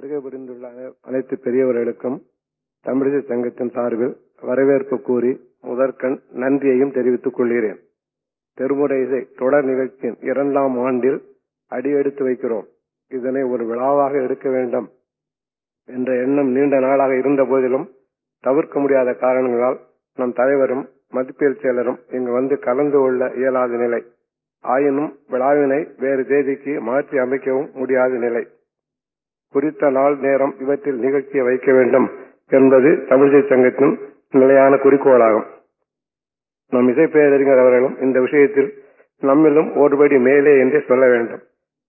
வருகை புரிந்துள்ள அனைத்து பெரியவர்களுக்கும் தமிழிசை சங்கத்தின் சார்பில் வரவேற்பு கூறி முதற்கண் நன்றியையும் தெரிவித்துக் கொள்கிறேன். திருமுறை இசை தொடர் நிகழ்ச்சியின் இரண்டாம் ஆண்டில் அடியெடுத்து வைக்கிறோம். இதனை ஒரு விழாவாக எடுக்க வேண்டும் என்ற எண்ணம் நீண்ட நாளாக இருந்த போதிலும் தவிர்க்க முடியாத காரணங்களால் நம் தலைவரும் மதிப்பியல் செயலரும் இங்கு வந்து கலந்து கொள்ள இயலாத நிலை. ஆயினும் விழாவினை வேறு தேதிக்கு மாற்றி அமைக்கவும் முடியாத நிலை. குறித்த நாள் நேரம் இவற்றில் நிகழ்ச்சியை வைக்க வேண்டும் என்பது தமிழிசை சங்கத்தின் நிலையான குறிக்கோளாகும். நம் இசைப்பேரறிஞர் அவர்களும் இந்த விஷயத்தில் நம்மிலும் ஒருபடி மேலே என்றே சொல்ல வேண்டும்.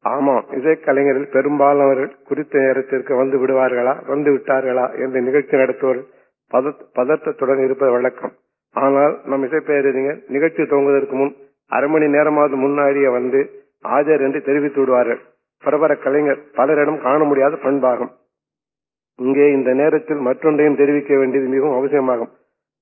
ஆமாம் இசைக்கலைஞரில் பெரும்பாலானவர்கள் குறித்த நேரத்திற்கு வந்து விடுவார்களா வந்து விட்டார்களா என்று நிகழ்ச்சி நடத்துவோர் பதற்றத்துடன் இருப்பது வழக்கம். ஆனால் நம் இசைப்பேரறிஞர் நிகழ்ச்சி துவங்குவதற்கு முன் அரை மணி நேரமாவது முன்னாடியே வந்து ஆஜர் என்று தெரிவித்து விடுவார்கள். பிரபல கலைஞர் பலரிடம் காண முடியாத பண்பாகும். இங்கே இந்த நேரத்தில் மற்றொன்றையும் தெரிவிக்க வேண்டியது மிகவும் அவசியமாகும்.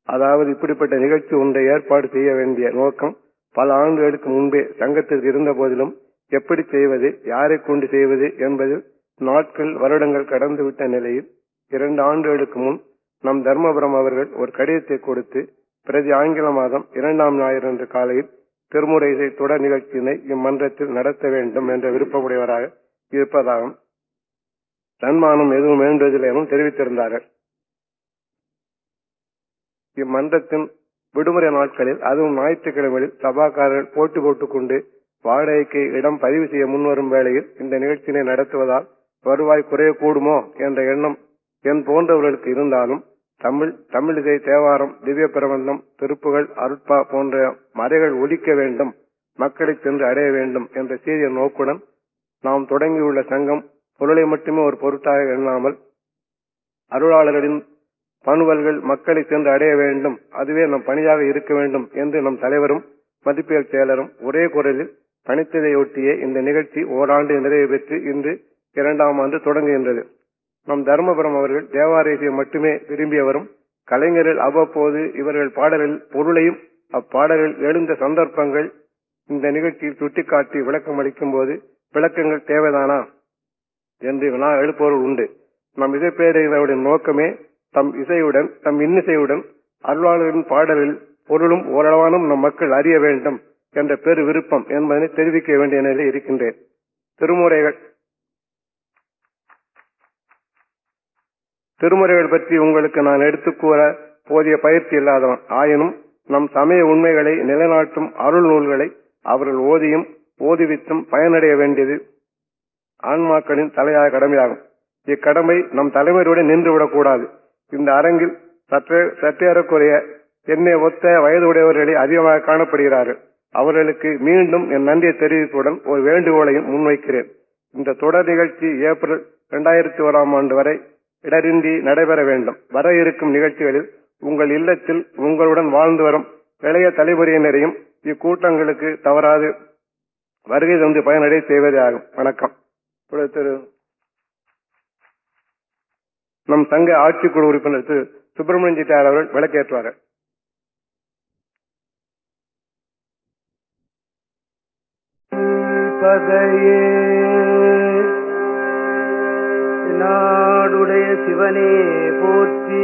அதாவது இப்படிப்பட்ட நிகழ்ச்சி ஒன்றை ஏற்பாடு செய்ய வேண்டிய நோக்கம் பல ஆண்டுகளுக்கு முன்பே சங்கத்திற்கு இருந்த போதிலும் எப்படி செய்வது யாரை கொண்டு செய்வது என்பதில் நாட்கள் வருடங்கள் கடந்துவிட்ட நிலையில் இரண்டு ஆண்டுகளுக்கு முன் நம் தர்மபுரம் அவர்கள் ஒரு கடிதத்தை கொடுத்து பிரதி ஆங்கில மாதம் இரண்டாம் ஞாயிறு அன்று காலையில் திருமுறை இசை தொடர் நிகழ்ச்சியினை இம்மன்றத்தில் நடத்த வேண்டும் என்ற விருப்பமுடையவராக இருப்பதாகவும் சன்மானம் எதுவும் வேண்டுவதில்லை எனவும் தெரிவித்திருந்தார்கள். இம்மன்றத்தின் விடுமுறை நாட்களில் அதுவும் ஞாயிற்றுக்கிழமைகளில் சபாக்காரர்கள் போட்டி போட்டுக் கொண்டு வாடகைக்கு இடம் பதிவு செய்ய முன்வரும் வேளையில் இந்த நிகழ்ச்சியினை நடத்துவதால் வருவாய் குறையக்கூடுமோ என்ற எண்ணம் என் போன்றவர்களுக்கு இருந்தாலும் தமிழ் தமிழிசை தேவாரம் திவ்ய பிரபந்தம் திருப்புகள் அருட்பா போன்ற மறைகள் ஒலிக்க வேண்டும் மக்களை சென்று அடைய வேண்டும் என்ற சீரிய நோக்குடன் நாம் தொடங்கியுள்ள சங்கம் பொருளை மட்டுமே ஒரு பொருட்டாக எண்ணாமல் அருளாளர்களின் பணுவல்கள் மக்களை சென்று அடைய வேண்டும் அதுவே நம் பணியாக இருக்க வேண்டும் என்று நம் தலைவரும் மதிப்பியல் செயலரும் ஒரே குரலில் பணித்ததையொட்டியே இந்த நிகழ்ச்சி ஓராண்டு நிறைவு பெற்று இன்று இரண்டாம் ஆண்டு தொடங்குகின்றது. நம் தர்மபுரம் அவர்கள் தேவாரேசியை மட்டுமே விரும்பியவரும் கலைஞர்கள் அவ்வப்போது இவர்கள் பாடலில் பொருளையும் அப்பாடலில் எழுந்த சந்தர்ப்பங்கள் இந்த நிகழ்ச்சியில் சுட்டிக்காட்டி விளக்கம் அளிக்கும் போது விளக்கங்கள் தேவைதானா? என்று வினா எழுப்பவர்கள் உண்டு. நம் இசைப்பேரவருடைய நோக்கமே தம் இசையுடன் தம் இன்னிசையுடன் அருளாளரின் பாடலில் பொருளும் ஓரளவானும் நம் மக்கள் அறிய வேண்டும் என்ற பெரு விருப்பம் என்பதனை தெரிவிக்க வேண்டிய நிலையில் இருக்கின்றேன். திருமுறைகள் திருமுறைகள் பற்றி உங்களுக்கு நான் எடுத்துக் கூற போதிய பயிற்சி இல்லாதவன் ஆயினும் நம் சமய உண்மைகளை நிலைநாட்டும் அருள் நூல்களை அவர்கள் ஓதியும் ஓதுவித்தும் பயனடைய வேண்டியது ஆன்மாக்களின் தலையாய கடமையாகும். இக்கடமை நம் தலைவருடன் நின்றுவிடக்கூடாது இந்த அரங்கில் சற்றே சற்றேறக்குறைய என்னை ஒத்த வயது உடையவர்களே அதிகமாக காணப்படுகிறார்கள். அவர்களுக்கு மீண்டும் என் நன்றியை தெரிவிப்புடன் ஒரு வேண்டுகோளையும் முன்வைக்கிறேன். இந்த தொடர் நிகழ்ச்சி ஏப்ரல் இரண்டாயிரத்தி ஓராம் ஆண்டு வரை இடரின்றி நடைபெற வேண்டும். வர இருக்கும் நிகழ்ச்சிகளில் உங்கள் இல்லத்தில் உங்களுடன் வாழ்ந்து வரும் இளைய தலைமுறையினரையும் இக்கூட்டங்களுக்கு தவறாது வருகை தந்து பயனடை செய்வதே ஆகும். வணக்கம். திரு நம் சங்க ஆட்சிக்குழு உறுப்பினர் திரு சுப்பிரமணியன் செட்டியார் அவர்கள் விளக்கேற்றுவார்கள். பதையே நாடுடைய சிவனே போற்றி.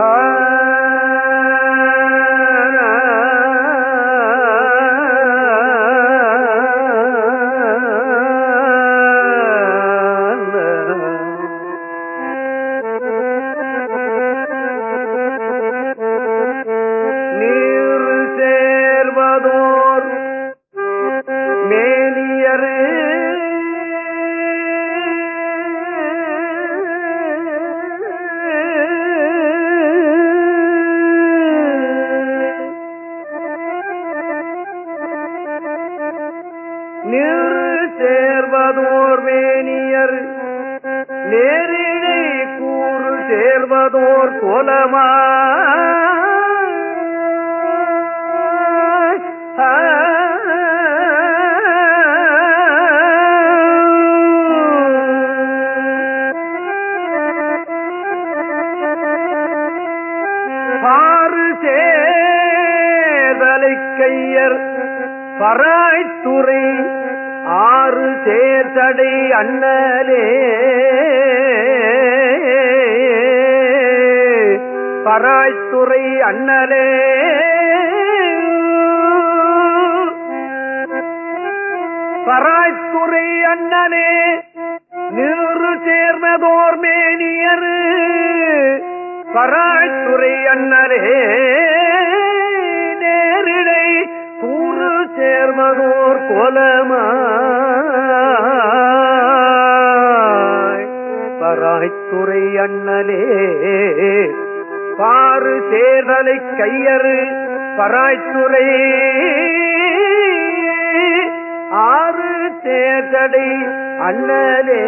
ஆ சிவமா பாரு சேதலை கையர் பராய்த்துறை ஆறு சேர்த்தடை அண்ணலே. பராய்த்துறை அண்ணலே. பராய்த்துறை அண்ணலே நிறு சேர்ந்ததோர் மேனியரு. பராய்த்துறை அண்ணலே நேரிடை கூறு சேர்ந்ததோர் கோலமா. பராய்த்துறை அண்ணலே ஆறு சேர்தலை கையறு பராய்த்துறை. ஆறு தேர்தடை அண்ணலே.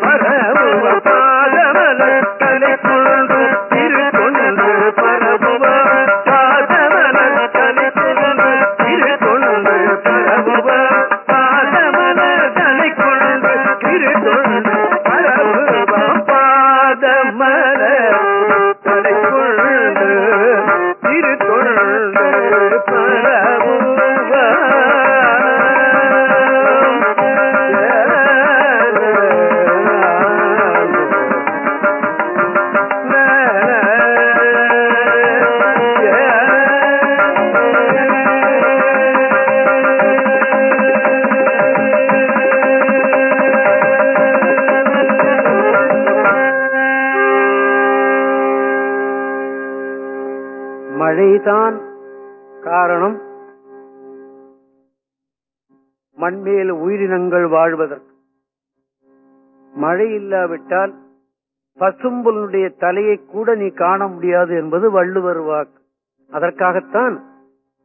கொண்டு பரபுவ மழைதான் காரணம். மண்மேல் உயிரினங்கள் வாழ்வதற்கு. மழை இல்லாவிட்டால் பசும்புலனுடைய தலையை கூட நீ காண முடியாது என்பது வள்ளுவர் வாக்கு. அதற்காகத்தான்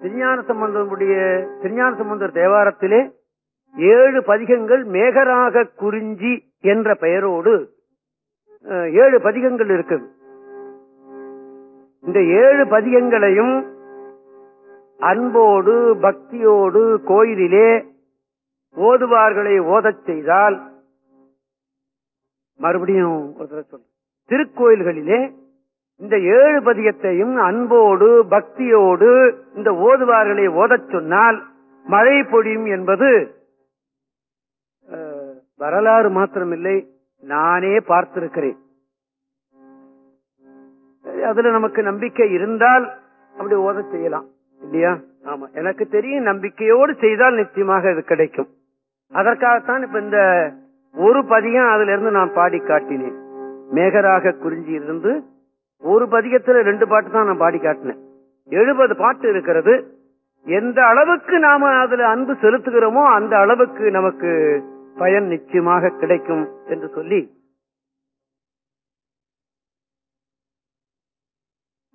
திருஞான சம்பந்தனுடைய திருஞான சம்பந்தர் தேவாரத்திலே ஏழு பதிகங்கள் மேகராக குறிஞ்சி என்ற பெயரோடு ஏழு பதிகங்கள் இருக்குது. இந்த ஏழு பதிகங்களையும் அன்போடு பக்தியோடு கோயிலிலே ஓதுவார்களை ஓதச் செய்தால் மறுபடியும் ஒரு தடவை திருக்கோயில்களிலே இந்த ஏழு பதிகத்தையும் அன்போடு பக்தியோடு இந்த ஓதுவார்களை ஓதச் சொன்னால் மழை பொழியும் என்பது வரலாறு மாத்திரமில்லை நானே பார்த்திருக்கிறேன். அதுல நமக்கு நம்பிக்கை இருந்தால் அப்படி ஓத செய்யலாம். இல்லையா? ஆமா. எனக்கு தெரியும் நம்பிக்கையோடு செய்தால் நிச்சயமாக இது கிடைக்கும். அதற்காகத்தான் இப்ப இந்த ஒரு பதிகம் அதுல இருந்து நான் பாடி காட்டினேன். மேகராக குறிஞ்சி இருந்து ஒரு பதிகத்துல ரெண்டு பாட்டு தான் நான் பாடி காட்டினேன். எழுபது பாட்டு இருக்கிறது. எந்த அளவுக்கு நாம அதுல அன்பு செலுத்துகிறோமோ அந்த அளவுக்கு நமக்கு பயன் நிச்சயமாக கிடைக்கும் என்று சொல்லி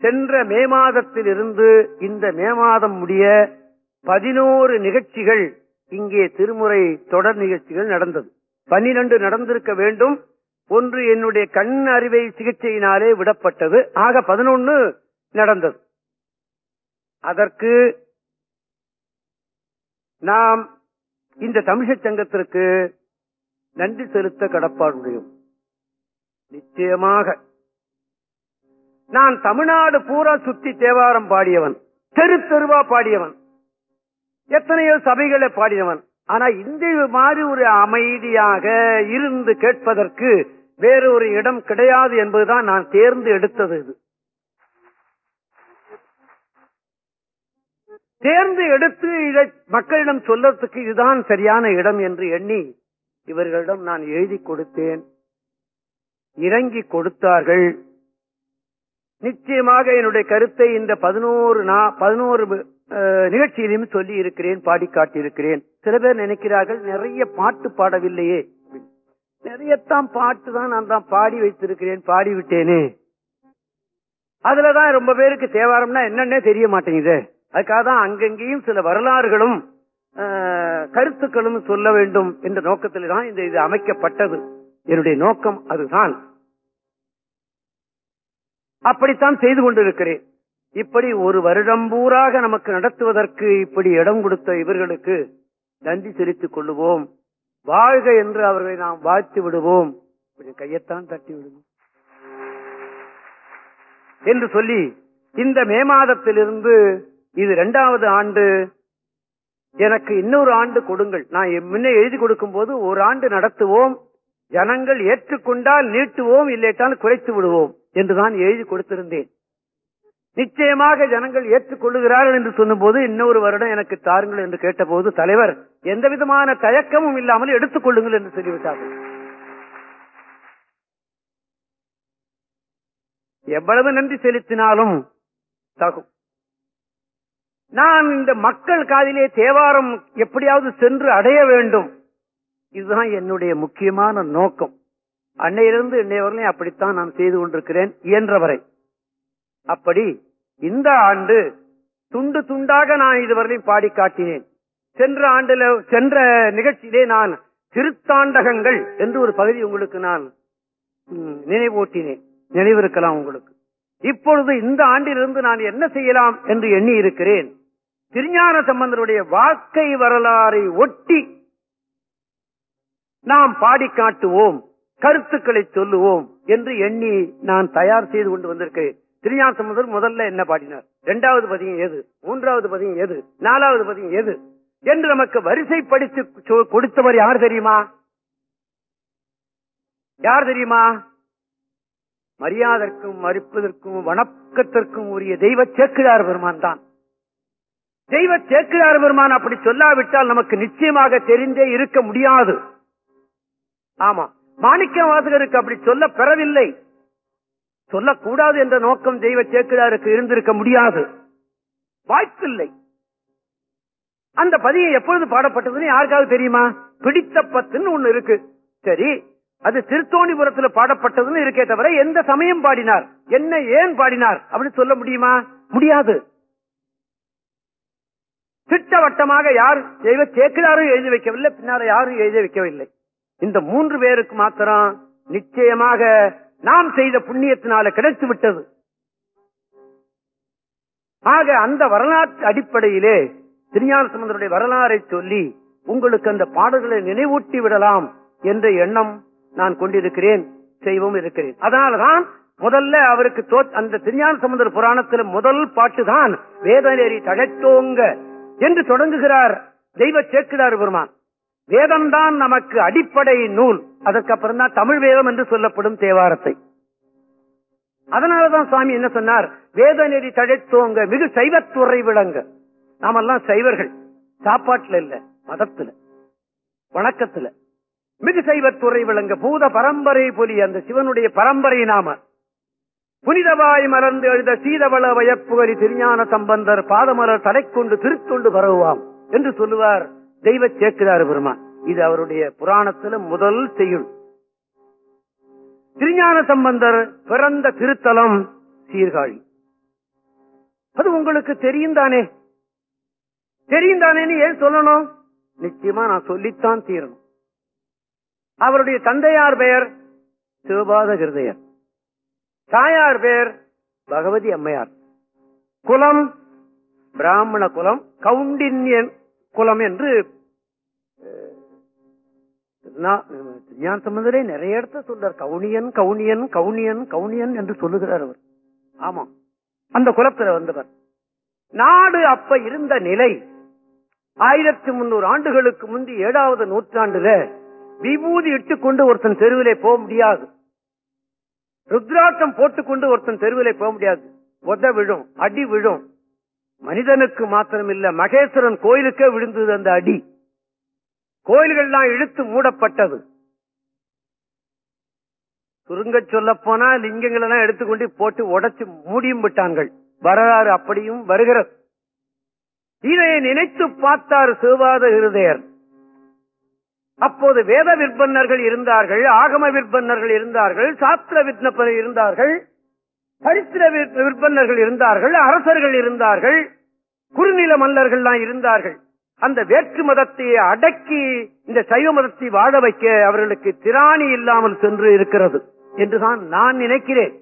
சென்ற மே மாதத்தில் இருந்து இந்த மே மாதம் முடிய பதினோரு நிகழ்ச்சிகள் இங்கே திருமுறை தொடர் நிகழ்ச்சிகள் நடந்தது. பன்னிரண்டு நடந்திருக்க வேண்டும். ஒன்று என்னுடைய கண் அறுவை சிகிச்சையினாலே விடப்பட்டது. ஆக பதினொன்னு நடந்தது. அதற்கு நாம் இந்த தமிழ்ச் சங்கத்திற்கு நன்றி செலுத்த கடப்பாடுடையும். நிச்சயமாக நான் தமிழ்நாடு பூரா சுத்தி தேவாரம் பாடியவன். தெரு தெருவா பாடியவன். எத்தனையோ சபைகளை பாடியவன். ஆனா இந்த மாதிரி ஒரு அமைதியாக இருந்து கேட்பதற்கு வேறொரு இடம் கிடையாது என்பதுதான் நான் தேர்ந்து எடுத்தது இது. தேர்ந்து எடுத்து இதை மக்களிடம் சொல்லறதுக்கு இதுதான் சரியான இடம் என்று எண்ணி இவர்களிடம் நான் எழுதி கொடுத்தேன். இறங்கி கொடுத்தார்கள். நிச்சயமாக என்னுடைய கருத்தை இந்த பதினோரு பதினோரு நிகழ்ச்சியிலும் சொல்லி இருக்கிறேன் பாடி காட்டியிருக்கிறேன் சில பேர் நினைக்கிறார்கள் நிறைய பாட்டு பாடவில்லையே. நிறையத்தான் பாட்டு தான் நான் தான் பாடி வைத்திருக்கிறேன் பாடிவிட்டேனே. அதுலதான் ரொம்ப பேருக்கு தேவாரம்னா என்னன்னே தெரிய மாட்டேங்குது. அதுக்காக தான் அங்கங்கேயும் சில வரலாறுகளும் கருத்துக்களும் சொல்ல வேண்டும் என்ற நோக்கத்தில் தான் இந்த இது அமைக்கப்பட்டது. என்னுடைய நோக்கம் அதுதான். அப்படித்தான் செய்து கொண்டிருக்கிறேன். இப்படி ஒரு வருடம் பூராக நமக்கு நடத்துவதற்கு இப்படி இடம் கொடுத்த இவர்களுக்கு நன்றி செலுத்திக் கொள்ளுவோம். வாழ்க என்று அவர்களை நாம் வாழ்த்து விடுவோம். இப்படி கையத்தான் தட்டி விடுவோம். என்று சொல்லி இந்த மே மாதத்திலிருந்து இது இரண்டாவது ஆண்டு. எனக்கு இன்னொரு ஆண்டு கொடுங்கள். நான் முன்ன எழுதி கொடுக்கும் போது ஒரு ஆண்டு நடத்துவோம். ஜனங்கள் ஏற்றுக்கொண்டால் நீட்டுவோம் இல்லைட்டால் குறைத்து விடுவோம். என்றுதான் எழுதி கொடுத்திருந்தேன். நிச்சயமாக ஜனங்கள் ஏற்றுக்கொள்ளுகிறார்கள் என்று சொன்னபோது இன்னொரு வருடம் எனக்கு தாருங்கள் என்று கேட்டபோது தலைவர் எந்த விதமான தயக்கமும் இல்லாமல் எடுத்துக்கொள்ளுங்கள் என்று சொல்லிவிட்டார்கள். எவ்வளவு நன்றி செலுத்தினாலும் தகும். நான் இந்த மக்கள் காதிலே தேவாரம் எப்படியாவது சென்று அடைய வேண்டும். இதுதான் என்னுடைய முக்கியமான நோக்கம். அன்னையிலிருந்து இன்னை வரலையும் அப்படித்தான் நான் செய்து கொண்டிருக்கிறேன் இயன்றவரை. அப்படி இந்த ஆண்டு துண்டு துண்டாக நான் இதுவரையும் பாடி காட்டினேன். சென்ற ஆண்டுல சென்ற நிகழ்ச்சியிலே நான் திருத்தாண்டகங்கள் என்று ஒரு பகுதி உங்களுக்கு நான் நினைவூட்டினேன். நினைவிருக்கலாம் உங்களுக்கு. இப்பொழுது இந்த ஆண்டிலிருந்து நான் என்ன செய்யலாம் என்று எண்ணி இருக்கிறேன் திருஞான சம்பந்தருடைய வாழ்க்கை வரலாறை ஒட்டி நாம் பாடி காட்டுவோம். கருத்துக்களை சொல்லுவோம் என்று எண்ணி நான் தயார் செய்து கொண்டு வந்திருக்கிறேன் திருஞான சம்பந்தர் முதல்ல என்ன பாடினார்? இரண்டாவது பதியம் எது? மூன்றாவது பதியம் எது? நாலாவது பதியம் எது? என்று நமக்கு வரிசைப்படுத்தி சொ- கொடுத்தவர் யார் தெரியுமா? யார் தெரியுமா? மரியாதற்கும் மறுப்பதற்கும் வணக்கத்திற்கும் உரிய தெய்வ சேக்கிழார் பெருமான் தான். தெய்வ சேக்கிழார் பெருமான் அப்படி சொல்லாவிட்டால் நமக்கு நிச்சயமாக தெரிந்தே இருக்க முடியாது. ஆமா மாணிக்க வாசகருக்கு அப்படி சொல்ல பெறவில்லை. சொல்லக்கூடாது என்ற நோக்கம் தெய்வ சேக்கிராருக்கு இருந்திருக்க முடியாது. வாய்ப்பில்லை. அந்த பதியை எப்பொழுது பாடப்பட்டதுன்னு யாருக்காவது தெரியுமா? பிடித்த பத்துன்னு ஒண்ணு இருக்கு. சரி அது திருத்தோணிபுரத்துல பாடப்பட்டதுன்னு இருக்கே தவிர எந்த சமயம் பாடினார்? என்ன ஏன் பாடினார்? அப்படின்னு சொல்ல முடியுமா? முடியாது. திட்டவட்டமாக யார் தெய்வ சேக்கிராரும் எழுதி வைக்கவில்லை பின்னால யாரும் எழுதி வைக்கவில்லை. இந்த மூன்று பேருக்கு மாத்திரம் நிச்சயமாக நாம் செய்த புண்ணியத்தினால கிடைத்து விட்டது. ஆக அந்த வரலாற்று அடிப்படையிலே திருஞான சம்பந்தருடைய வரலாறை சொல்லி உங்களுக்கு அந்த பாடல்களை நினைவூட்டி விடலாம் என்ற எண்ணம் நான் கொண்டிருக்கிறேன் செய்வோம் இருக்கிறேன். அதனாலதான் முதல்ல அவருக்கு தோ- அந்த திருஞான சமுதர் புராணத்தில் முதல் பாட்டு தான் வேதநெறி தழைத்தோங்க என்று தொடங்குகிறார் தெய்வ சேர்க்கிறார் பெருமான். வேதம்தான் நமக்கு அடிப்படை நூல். அதற்கப்புறம் தான் தமிழ் வேதம் என்று சொல்லப்படும் தேவாரத்தை. அதனாலதான் சுவாமி என்ன சொன்னார்? வேத நெறி தழைத்தோங்க மிகு சைவத்துறை விளங்க. நாமெல்லாம் சைவர்கள். சாப்பாட்டுல இல்ல மதத்துல வணக்கத்துல. மிகு சைவத்துறை விளங்க பூத பரம்பரை புலி அந்த சிவனுடைய பரம்பரை நாம. புனிதவாய் மலர்ந்து எழுத சீதவள வயப்புகரி திருஞான சம்பந்தர் பாதமலர் தலைக்கொண்டு திருத்தொண்டு பரவுவாம் என்று சொல்லுவார். தெய்வ சேர்க்கிறார் பெருமான். இது அவருடைய புராணத்துல முதல் செய்யுள். திருஞான சம்பந்தர் பிறந்த திருத்தலம் சீர்காழி. அது உங்களுக்கு தெரியும் தானே தெரியும் தானேன்னு ஏன் சொல்லணும்? நிச்சயமா நான் சொல்லித்தான் தீரணும். அவருடைய தந்தையார் பெயர் சிவபாத ஹிருதயர் தாயார் பெயர் பகவதி அம்மையார். குலம் பிராமண குலம் கவுண்டின்யன் குலம் என்று ஞான சம்பந்தரே நிறைய இடத்த சொல்றார். கவுனியன் கவுனியன் கவுனியன் கவுனியன் என்று சொல்லுகிறார் அவர். ஆமா. அந்த குலத்துல வந்தவர். நாடு அப்ப இருந்த நிலை ஆயிரத்தி முன்னூறு ஆண்டுகளுக்கு முந்தி ஏழாவது நூற்றாண்டுல விபூதி இட்டுக்கொண்டு ஒருத்தன் தெருவிலே போக முடியாது. ருத்ராட்சம் போட்டுக்கொண்டு ஒருத்தன் தெருவிலே போக முடியாது. உத விழும் அடி விழும். மனிதனுக்கு மாத்திரமில்ல மகேஸ்வரன் கோயிலுக்கே விழுந்தது அந்த அடி. கோயில்கள்லாம் இழுத்து மூடப்பட்டது. சுருங்க சொல்ல போனா லிங்கங்கள் எல்லாம் எடுத்துக்கொண்டு போட்டு உடைச்சு மூடியும் விட்டார்கள். வரலாறு அப்படியும் வருகிறது இதை நினைத்து பார்த்தார் சிவாத இருதயர். அப்போது வேத விற்பன்னர்கள் இருந்தார்கள் ஆகம விற்பன்னர்கள் இருந்தார்கள் சாஸ்திர விற்பனர் இருந்தார்கள். சரித்திர விற்பனர்கள் இருந்தார்கள் அரசர்கள் இருந்தார்கள் குறுநில மல்லர்கள்லாம் இருந்தார்கள். அந்த வேற்று மதத்தை அடக்கி இந்த சைவ மதத்தை வாழ வைக்க அவர்களுக்கு திராணி இல்லாமல் சென்று இருக்கிறது என்றுதான் நான் நினைக்கிறேன்.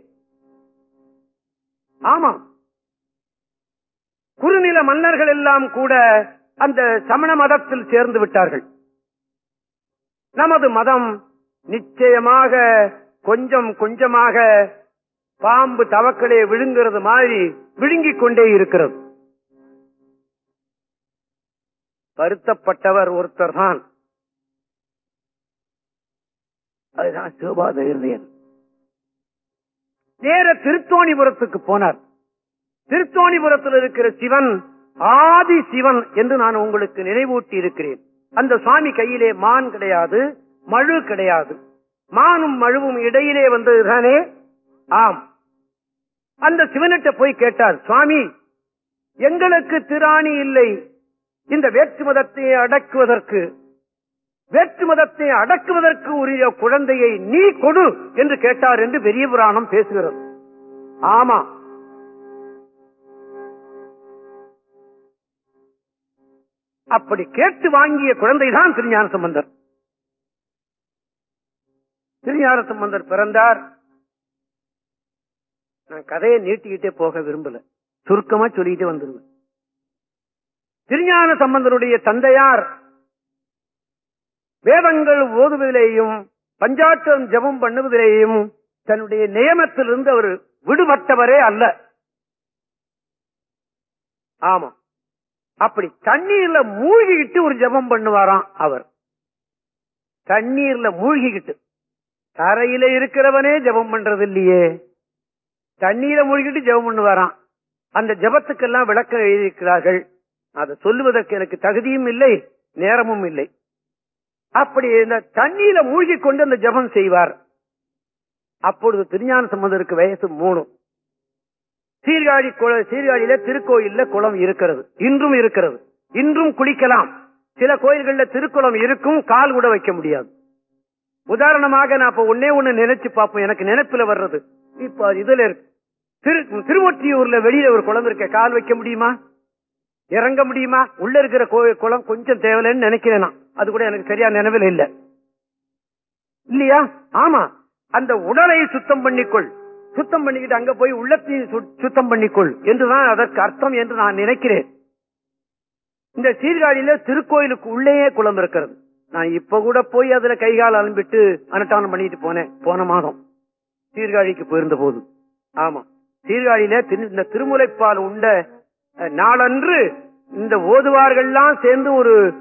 ஆமா குறுநில மன்னர்கள் எல்லாம் கூட அந்த சமண மதத்தில் சேர்ந்து விட்டார்கள். நமது மதம் நிச்சயமாக கொஞ்சம் கொஞ்சமாக பாம்பு தவக்களே விழுங்கிறது மாதிரி விழுங்கிக் கொண்டே இருக்கிறது. வருத்தப்பட்டவர் ஒருத்தர் தான். அதுதான் சிவபாத இருதயன் நேர திருத்தோணிபுரத்துக்கு போனார். திருத்தோணிபுரத்தில் இருக்கிற சிவன் ஆதி சிவன் என்று நான் உங்களுக்கு நினைவூட்டி இருக்கிறேன். அந்த சுவாமி கையிலே மான் கிடையாது மழு கிடையாது. மானும் மழுவும் இடையிலே வந்ததுதானே? ஆம். அந்த சிவனிட்ட போய் கேட்டார் சுவாமி எங்களுக்கு திராணி இல்லை. இந்த வேற்று மதத்தை அடக்குவதற்கு வேற்று மதத்தை அடக்குவதற்கு உரிய குழந்தையை நீ கொடு என்று கேட்டார் என்று பெரிய புராணம் பேசுகிறது. ஆமா. அப்படி கேட்டு வாங்கிய குழந்தைதான் திருஞான சம்பந்தர். திருஞான சம்பந்தர் பிறந்தார். நான் கதையை நீட்டிக்கிட்டே போக விரும்பல. சுருக்கமா சொல்லிட்டு வந்துருவேன். திருஞான சம்பந்தருடைய தந்தையார் வேதங்கள் ஓதுவதிலேயும் பஞ்சாட்டம் ஜபம் பண்ணுவதிலேயும் தன்னுடைய நியமத்திலிருந்து அவர் விடுபட்டவரே அல்ல. ஆமா. அப்படி தண்ணீர்ல மூழ்கிக்கிட்டு ஒரு ஜபம் பண்ணுவாராம் அவர். தண்ணீர்ல மூழ்கிக்கிட்டு. தரையில இருக்கிறவனே ஜபம் பண்றது இல்லையே தண்ணீரை மூழ்கிட்டு ஜெபம் பண்ணுவாராம். அந்த ஜபத்துக்கெல்லாம் விளக்கம் எழுதியிருக்கிறார்கள். அதை சொல்லுவதற்கு எனக்கு தகுதியும் இல்லை நேரமும் இல்லை. அப்படி இந்த தண்ணீர மூழ்கி கொண்டு அந்த ஜபம் செய்வார். அப்பொழுது திருஞான சம்பந்தருக்கு வயசு மூணு. சீர்காழி சீர்காழியில திருக்கோயில்ல குளம் இருக்கிறது. இன்றும் இருக்கிறது. இன்றும் குளிக்கலாம். சில கோயில்கள்ல திருக்குளம் இருக்கும் கால் கூட வைக்க முடியாது. உதாரணமாக நான் இப்ப ஒன்னே ஒண்ணு நினைச்சு பார்ப்போம். எனக்கு நினைப்புல வர்றது. இப்ப இதுல இருக்கு. திரு திருவொற்றியூர்ல வெளியில ஒரு குளம் இருக்க. கால் வைக்க முடியுமா? இறங்க முடியுமா? உள்ள இருக்கிற கோ- குளம் கொஞ்சம் தேவையில்லைன்னு நினைக்கிறேன் நான். அது கூட எனக்கு சரியா நினைவில் இல்ல. இல்லையா? ஆமா. அந்த உடலை சுத்தம் பண்ணிக்கொள். சுத்தம் பண்ணிக்கிட்டு அங்க போய் உள்ளத்தையும் சுத்தம் பண்ணிக்கொள். என்றுதான் அதற்கு அர்த்தம் என்று நான் நினைக்கிறேன். இந்த சீர்காழியில திருக்கோயிலுக்கு உள்ளேயே குளம் இருக்கிறது. நான் இப்ப கூட போய் அதுல கைகால் அலம்பிட்டு அனுட்டானம் பண்ணிட்டு போனேன். போன மாதம். சீர்காழிக்கு போயிருந்த போது. ஆமா. சீர்காழியில திரு- இந்த திருமுலைப்பால் உண்ட நாளன்று இந்த ஓதுவார்கள்லாம் சேர்ந்து ஒரு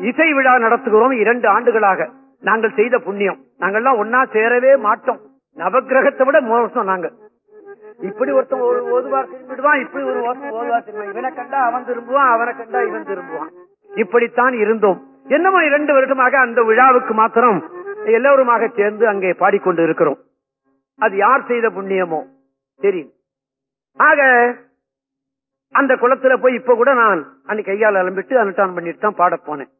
இசை விழா நடத்துகிறோம் இரண்டு ஆண்டுகளாக. நாங்கள் செய்த புண்ணியம். நாங்கள்லாம் ஒன்னா சேரவே மாட்டோம். நவக்கிரகத்தை விட மோசம் நாங்க. இப்படி ஒருத்தன் ஒரு ஓதுவார் திரும்பிடுவான் இப்படி ஒரு ஓதுவார் திரும்ப இவனை கண்டா அவன் திரும்புவான் அவனை கண்டா இவன் திரும்புவான். இப்படித்தான் இருந்தோம். என்னமோ இரண்டு வருடமாக அந்த விழாவுக்கு மாத்திரம் எல்லோருமாக சேர்ந்து அங்கே பாடிக்கொண்டு இருக்கிறோம் அது யார் செய்த புண்ணியமோ? தெரியும். ஆக அந்த குளத்துல போய் இப்ப கூட நான் அன்னைக்கு கையால் அலம்பிட்டு அனுஷ்டானம் பண்ணிட்டு தான் பாட போனேன்.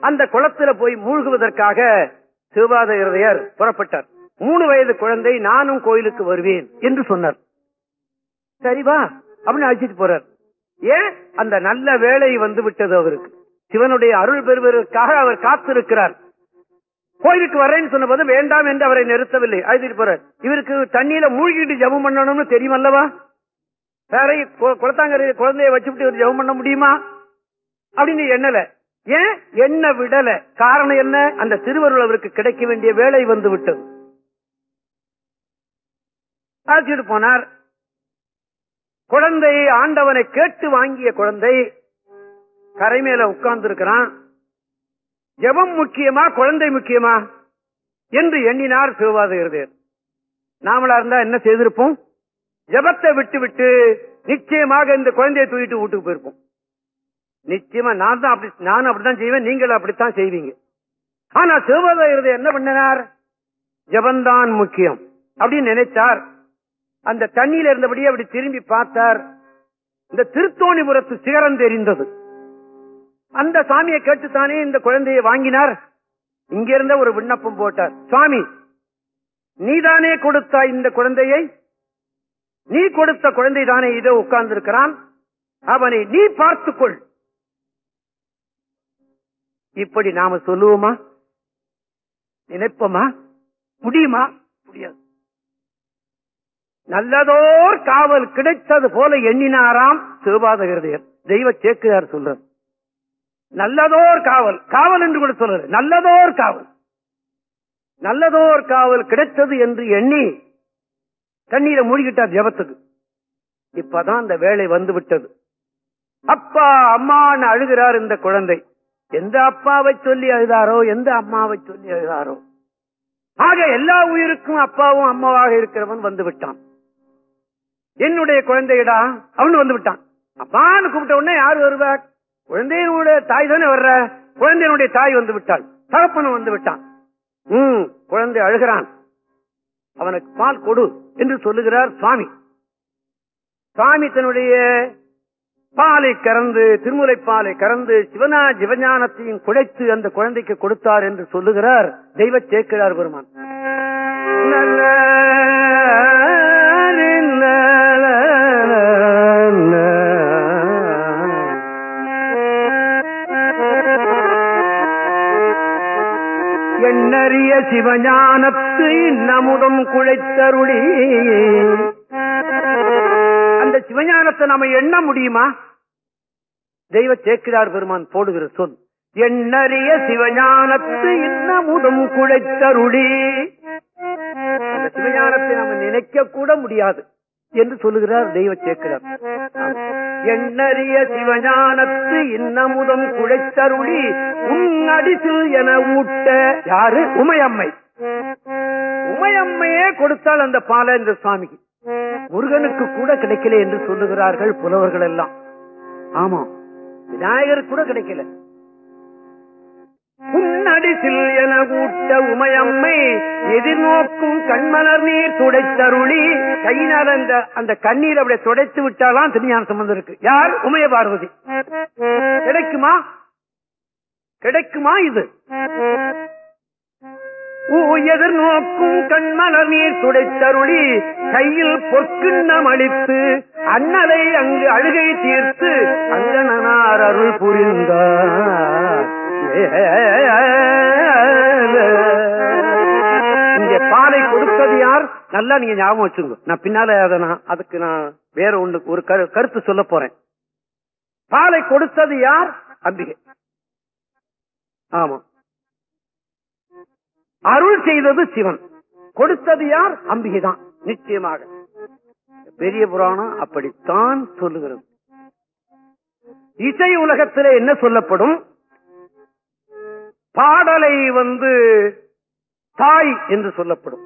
அந்த குளத்துல போய் மூழ்குவதற்காக சிவபாத இருதயர் புறப்பட்டார். மூணு வயது குழந்தை நானும் கோயிலுக்கு வருவேன் என்று சொன்னார். சரி வா அப்படின்னு அழைச்சிட்டு போறார். ஏன்? அந்த நல்ல வேலை வந்து விட்டது அவருக்கு. சிவனுடைய அருள் பெறுவதற்காக அவர் காத்திருக்கிறார். கோயிலுக்கு வரேன்னு சொன்னபோது வேண்டாம் என்று அவரை நிறுத்தவில்லை. அழுதிட்டு போறார். இவருக்கு தண்ணியில மூழ்கிட்டு ஜெபம் பண்ணணும்னு தெரியும் அல்லவா வேற குளத்தாங்கரை குழந்தைய வச்சுட்டு ஒரு ஜெபம் பண்ண முடியுமா? அப்படின்னு எண்ணல. ஏன்? என்ன விடல. காரணம் என்ன? அந்த திருவருள் அவருக்கு கிடைக்க வேண்டிய வேலை வந்து விட்டது. அழைச்சிட்டு போனார். குழந்தை ஆண்டவனை கேட்டு வாங்கிய குழந்தை கரை மேல உட்கார்ந்து இருக்கிறான் ஜெபம் முக்கியமா குழந்தை முக்கியமா என்று எண்ணினார் சிவபாத இருதயர் நாமளா இருந்தா என்ன செய்திருப்போம்? ஜெபத்தை விட்டு விட்டு நிச்சயமாக இந்த குழந்தையை தூக்கிட்டு வீட்டுக்கு போயிருப்போம். நிச்சயமா நான் தான் அப்படி நானும் அப்படித்தான் செய்வேன் நீங்களும் அப்படித்தான் செய்வீங்க. ஆனா சிவபாத இருதயர் என்ன பண்ணினார்? ஜெபந்தான் முக்கியம் அப்படின்னு நினைச்சார். அந்த தண்ணியில இருந்தபடியே அப்படி திரும்பி பார்த்தார். இந்த திருத்தோணிபுரத்து சிகரம் தெரிந்தது. அந்த சாமியை கேட்டுத்தானே இந்த குழந்தையை வாங்கினார்? இங்க இருந்த ஒரு விண்ணப்பம் போட்டார். சுவாமி நீதானே கொடுத்தாய் இந்த குழந்தையை? நீ கொடுத்த குழந்தை தானே இதோ உட்கார்ந்திருக்கிறான்? அவனை நீ பார்த்துக்கொள். இப்படி நாம சொல்லுவோமா? நினைப்போமா? முடியுமா? முடியாது. நல்லதோர் காவல் கிடைத்தது போல எண்ணினாராம் சிவபாதகிருதையர் தெய்வ சேக்கிரார் சொல்றார். நல்லதோர் காவல். காவல் என்று கூட சொல்றாரு நல்லதோர் காவல். நல்லதோர் காவல் கிடைத்தது என்று எண்ணி தண்ணீரை மூழ்கிட்டார் ஜபத்துக்கு. இப்பதான் அந்த வேலை வந்து விட்டது. அப்பா அம்மான்னு அழுகிறார் இந்த குழந்தை. எந்த அப்பாவை சொல்லி அழுதாரோ எந்த அம்மாவை சொல்லி அழுதாரோ. ஆக எல்லா உயிருக்கும் அப்பாவும் அம்மாவாக இருக்கிறவன் வந்து விட்டான். என்னுடைய குழந்தையடா அவனு வந்து விட்டான். அப்பான்னு கூப்பிட்ட உடனே யாரு வருவார்? குழந்தையினுடைய தாய் தானே வர்ற? குழந்தையினுடைய தாய் வந்து விட்டாள். தகப்பனும் வந்து விட்டான். குழந்தை அழுகிறான். அவனுக்கு பால் கொடு என்று சொல்லுகிறார் சுவாமி. சுவாமி தன்னுடைய பாலை கறந்து திருமுலை பாலை கறந்து சிவனா சிவஞானத்தையும் குழைத்து அந்த குழந்தைக்கு கொடுத்தார் என்று சொல்லுகிறார் தெய்வ சேக்கிழார் பெருமான். எண்ணறிய சிவஞானத்து இன்னமுதம் குழைத்தருளி. அந்த சிவஞானத்தை நாம எண்ண முடியுமா? தெய்வ சேக்கிரார் பெருமான் போடுகிற சொல் எண்ணறிய சிவஞானத்து இன்னமுதம் குழைத்தருளி. அந்த சிவஞானத்தை நாம நினைக்க கூட முடியாது. என்று சொல்லுகிறார் தெய்வ சேக்கிரார். எண்ணறிய சிவஞானத்து இன்னமுதம் குழைத்தருளி உன்னடிசில் என ஊட்ட யாரு? உமையம்மை. உமையம்மையே கொடுத்தால் அந்த பால இந்த சுவாமிக்கு. முருகனுக்கு கூட கிடைக்கல என்று சொல்லுகிறார்கள் புலவர்கள் எல்லாம். ஆமா விநாயகருக்கு கூட கிடைக்கல. உன்னடிசில் என ஊட்ட உமையம்மை எதிர்நோக்கும் கண்மலர் நீர் துடைத்தருளி கை அந்த அந்த கண்ணீர் அப்படியே துடைத்து விட்டாலாம் திருஞான சம்பந்தம் இருக்கு. யார்? உமைய பார்வதி. கிடைக்குமா? கிடைக்குமா இது? எதிர்நோக்கும் கண்மலர் நீர் துடைத்தருளி கையில் பொற்கிண்ணம் அளித்து அண்ணலை அங்கு அழுகை தீர்த்து அங்கனார் அருள் புரிந்தார். பாலை கொடுத்தது யார்? நல்லா நீங்க ஞாபகம் வச்சுங்க. நான் பின்னால அதை நான் அதுக்கு நான் வேற ஒண்ணு ஒரு கரு- கருத்து சொல்ல போறேன். பாலை கொடுத்தது யார்? அம்பிகை. ஆமா. அருள் செய்தது சிவன். கொடுத்தது யார்? அம்பிகை தான். நிச்சயமாக. பெரிய புராணம் அப்படித்தான் சொல்லுகிறது. இசை உலகத்திலே என்ன சொல்லப்படும்? பாடலை வந்து தாய் என்று சொல்லப்படும்.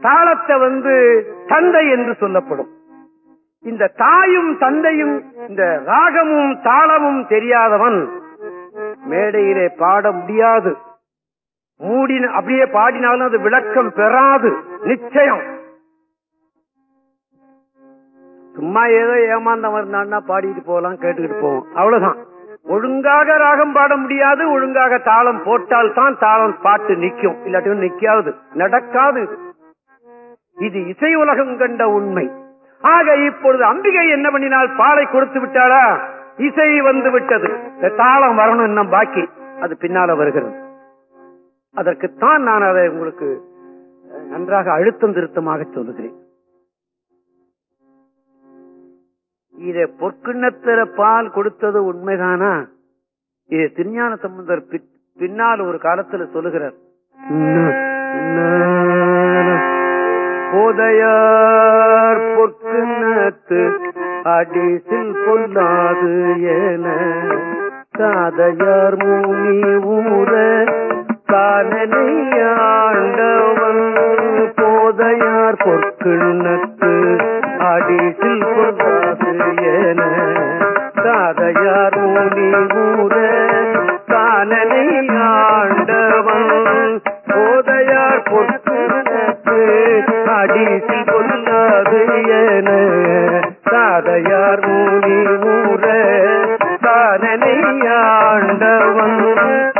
தாளத்தை வந்து தந்தை என்று சொல்லப்படும். இந்த தாயும் தந்தையும் இந்த ராகமும் தாளமும் தெரியாதவன் மேடையிலே பாட முடியாது. மூடின அப்படியே பாடினாலும் அது விளக்கம் பெறாது. நிச்சயம். சும்மா ஏதோ ஏமாந்தவன் இருந்தான்னா பாடிட்டு போகலாம் கேட்டுக்கிட்டு போவோம். அவ்வளவுதான். ஒழுங்காக ராகம் பாட முடியாது ஒழுங்காக தாளம் போட்டால் தான் தாளம் பாட்டு நிற்கும். இல்லாட்டியும் நிக்காது நடக்காது. இது. இசை உலகம் கண்ட உண்மை. ஆக இப்பொழுது அம்பிகை என்ன பண்ணினால் பாலை கொடுத்து விட்டாளா? இசை வந்து விட்டது. தாளம் வரணும் இன்னும் பாக்கி. அது பின்னால வருகிறது. அதற்குத்தான் நான் அதை உங்களுக்கு நன்றாக அழுத்தம் திருத்தமாக சொல்லுகிறேன். இத பொற்கிண்ணத்தில பால் கொடுத்தது உண்மைதானா? இது திருஞான சம்பந்தர் பின்னால் ஒரு காலத்துல சொல்லுகிறார். போதையார் பொற்கிண்ணத்து அடிசில் பொல்லாது என சாதையார் மூனி ஊர காலனை போதையார் பொற்கிண்ணத்து அடிசில் பொல்லாது என காதையார் மூனி ஊர தானனை ஆண்டவன். போதையார் பொற்கிண்ணத்து அடிசில் பொல்லாது என காதையார் மூனி ஊர தானனை ஆண்டவன்.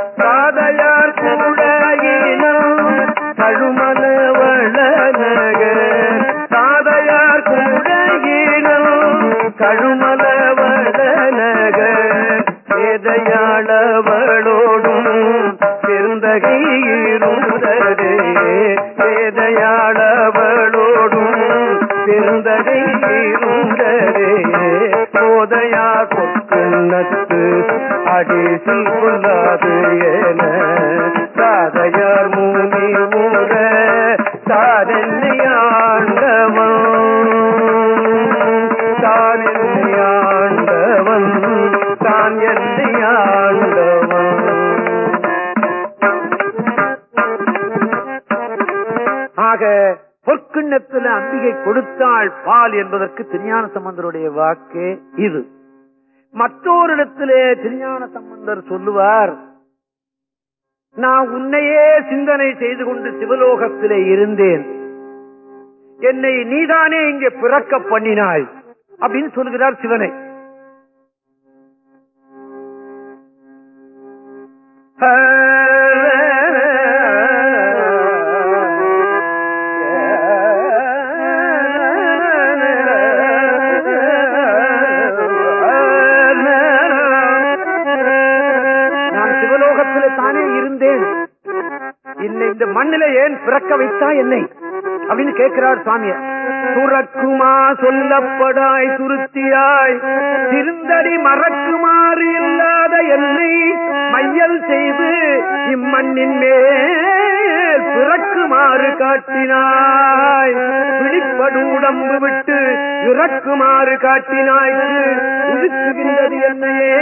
பெருந்தகை இருந்ததே. போதையார் பொற்கண்ணத்து அடிசில் கொள்ளாது என. சாதையார் மூனி மூட சாதனையாண்டவன் தான் தான் என்னையாண்டவன் ஆக பொற்கிண்ணத்துல அம்பிகை கொடுத்தாள் பால் என்பதற்கு திருஞான சம்பந்தருடைய வாக்கு இது. மற்றொரு இடத்திலே திருஞான சம்பந்தர் சொல்லுவார் நான் உன்னையே சிந்தனை செய்து கொண்டு சிவலோகத்திலே இருந்தேன். என்னை நீதானே இங்கே பிறக்க பண்ணினாய் அப்படின்னு சொல்லுகிறார் சிவனை. நான் இந்த மண்ணில ஏன் பிறக்க வைத்தா என்னை? அப்படின்னு கேட்கிறார் சாமிய. துறக்குமா சொல்லப்படாய் துருத்தியாய் திருந்தடி மறக்குமாறு இல்லாத என்னை மையல் செய்து இம்மண்ணின் மேல் பிறக்குமாறு காட்டினாய். பிடிப்படு உடம்பு விட்டு இறக்குமாறு காட்டினாய்க்கு உதுக்குகின்றது என்னையே.